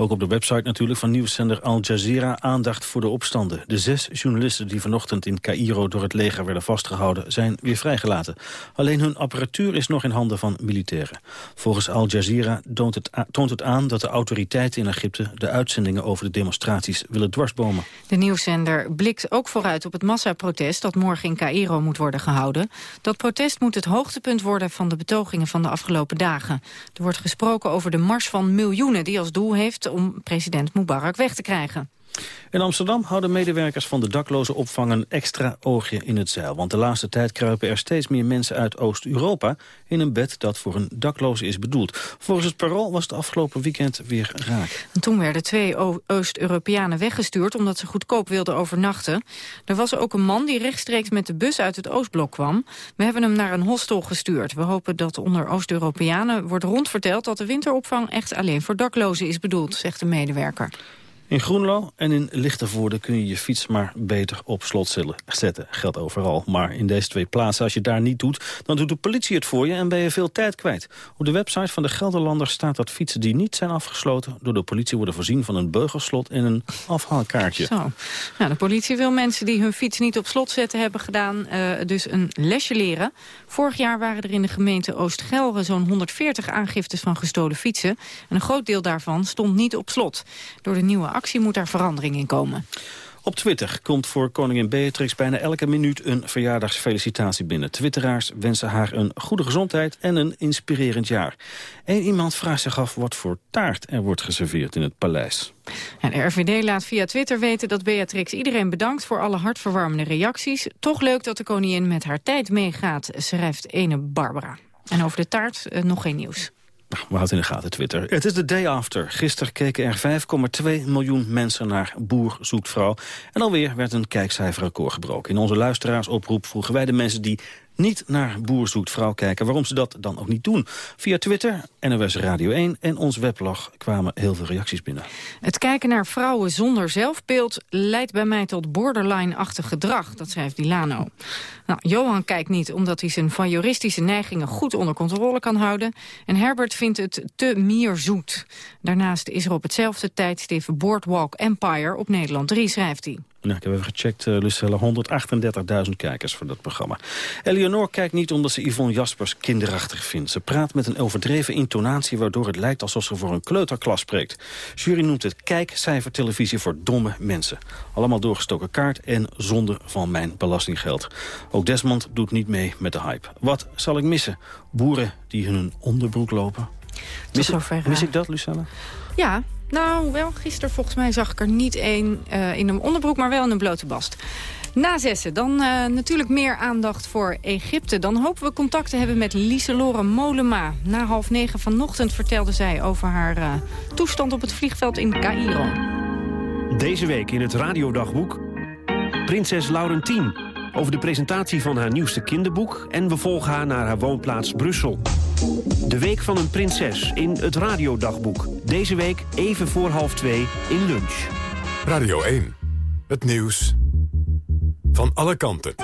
Ook op de website natuurlijk van nieuwszender Al Jazeera aandacht voor de opstanden. De zes journalisten die vanochtend in Cairo door het leger werden vastgehouden zijn weer vrijgelaten. Alleen hun apparatuur is nog in handen van militairen. Volgens Al Jazeera toont het, toont het aan dat de autoriteiten in Egypte de uitzendingen over de demonstraties willen dwarsbomen. De nieuwszender blikt ook vooruit op het massaprotest dat morgen in Cairo moet worden gehouden. Dat protest moet het hoogtepunt worden van de betogingen van de afgelopen dagen. Er wordt gesproken over de mars van miljoenen die als doel heeft om president Mubarak weg te krijgen. In Amsterdam houden medewerkers van de dakloze opvang een extra oogje in het zeil. Want de laatste tijd kruipen er steeds meer mensen uit Oost-Europa in een bed dat voor een dakloze is bedoeld. Volgens het parool was het afgelopen weekend weer raak. En toen werden twee Oost-Europeanen weggestuurd omdat ze goedkoop wilden overnachten. Er was ook een man die rechtstreeks met de bus uit het Oostblok kwam. We hebben hem naar een hostel gestuurd. We hopen dat onder Oost-Europeanen wordt rondverteld dat de winteropvang echt alleen voor daklozen is bedoeld, zegt de medewerker. In Groenlo en in Lichtervoorde kun je je fiets maar beter op slot zetten. Geldt overal. Maar in deze twee plaatsen, als je daar niet doet... dan doet de politie het voor je en ben je veel tijd kwijt. Op de website van de Gelderlander staat dat fietsen die niet zijn afgesloten... door de politie worden voorzien van een beugelslot en een afhaalkaartje. Zo. Nou, de politie wil mensen die hun fiets niet op slot zetten hebben gedaan... Uh, dus een lesje leren. Vorig jaar waren er in de gemeente Oost-Gelre zo'n 140 aangiftes van gestolen fietsen. En een groot deel daarvan stond niet op slot. Door de nieuwe actie moet daar verandering in komen. Op Twitter komt voor koningin Beatrix bijna elke minuut een verjaardagsfelicitatie binnen. Twitteraars wensen haar een goede gezondheid en een inspirerend jaar. Eén iemand vraagt zich af wat voor taart er wordt geserveerd in het paleis. Ja, de RVD laat via Twitter weten dat Beatrix iedereen bedankt voor alle hartverwarmende reacties. Toch leuk dat de koningin met haar tijd meegaat, schrijft ene Barbara. En over de taart uh, nog geen nieuws. Nou, we houden in de gaten Twitter. Het is de day after. Gisteren keken er 5,2 miljoen mensen naar Boer zoekt vrouw. En alweer werd een kijkcijferrecord gebroken. In onze luisteraarsoproep vroegen wij de mensen die niet naar Boer zoekt vrouw kijken. Waarom ze dat dan ook niet doen. Via Twitter, NOS Radio 1 en ons weblog kwamen heel veel reacties binnen. Het kijken naar vrouwen zonder zelfbeeld leidt bij mij tot borderline-achtig gedrag. Dat schrijft Dilano. Nou, Johan kijkt niet omdat hij zijn voyeuristische neigingen goed onder controle kan houden. En Herbert vindt het te meer zoet. Daarnaast is er op hetzelfde tijdstip Boardwalk Empire op Nederland 3, schrijft hij. Nou, ik heb even gecheckt, uh, Lucelle, 138.000 kijkers voor dat programma. Eleonore kijkt niet omdat ze Yvonne Jaspers kinderachtig vindt. Ze praat met een overdreven intonatie waardoor het lijkt alsof ze voor een kleuterklas spreekt. Jury noemt het kijkcijfertelevisie voor domme mensen. Allemaal doorgestoken kaart en zonde van mijn belastinggeld. Ook Desmond doet niet mee met de hype. Wat zal ik missen? Boeren die hun onderbroek lopen? Mis, mis ik dat, Lucelle? Ja, nou, wel gisteren volgens mij zag ik er niet één uh, in een onderbroek, maar wel in een blote bast. Na zessen, dan uh, natuurlijk meer aandacht voor Egypte. Dan hopen we contact te hebben met Lieselore Molema. Na half negen vanochtend vertelde zij over haar uh, toestand op het vliegveld in Cairo. Deze week in het radiodagboek Prinses Laurentien. Over de presentatie van haar nieuwste kinderboek... en we volgen haar naar haar woonplaats Brussel. De Week van een Prinses in het Radiodagboek. Deze week even voor half twee in lunch. Radio 1. Het nieuws van alle kanten.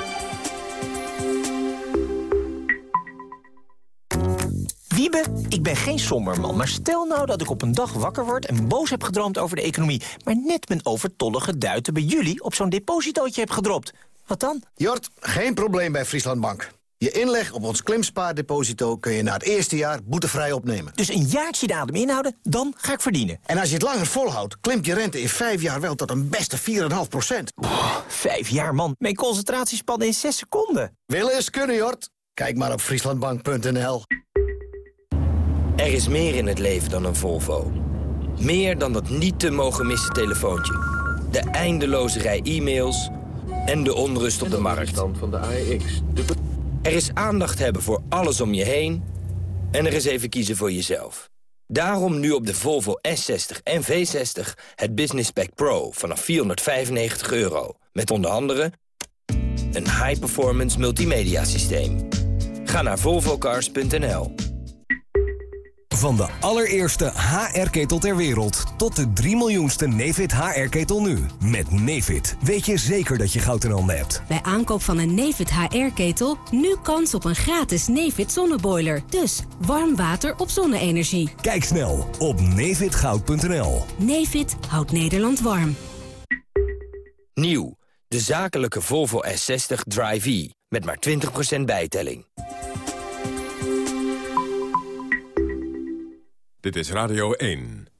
Wiebe, ik ben geen somberman, maar stel nou dat ik op een dag wakker word... en boos heb gedroomd over de economie... maar net mijn overtollige duiten bij jullie op zo'n depositootje heb gedropt. Wat dan? Jort, geen probleem bij Frieslandbank. Je inleg op ons klimspaardeposito kun je na het eerste jaar boetevrij opnemen. Dus een jaartje de adem inhouden, dan ga ik verdienen. En als je het langer volhoudt, klimt je rente in vijf jaar wel tot een beste 4,5 procent. Vijf jaar, man. Mijn concentratiespannen in zes seconden. Willen is kunnen, Jort. Kijk maar op frieslandbank.nl. Er is meer in het leven dan een Volvo. Meer dan dat niet te mogen missen telefoontje. De eindeloze rij e-mails en de onrust op de markt. van de AEX. Er is aandacht hebben voor alles om je heen... en er is even kiezen voor jezelf. Daarom nu op de Volvo S60 en V60 het Business Pack Pro vanaf 495 euro. Met onder andere een high-performance multimedia systeem. Ga naar volvocars.nl. Van de allereerste HR-ketel ter wereld tot de 3 miljoenste Nefit HR-ketel nu. Met Nefit weet je zeker dat je goud in handen hebt. Bij aankoop van een Nefit HR-ketel nu kans op een gratis Nefit zonneboiler. Dus warm water op zonne-energie. Kijk snel op nefitgoud.nl. Nefit houdt Nederland warm. Nieuw, de zakelijke Volvo S60 Drive-E. Met maar 20% bijtelling. Dit is Radio 1.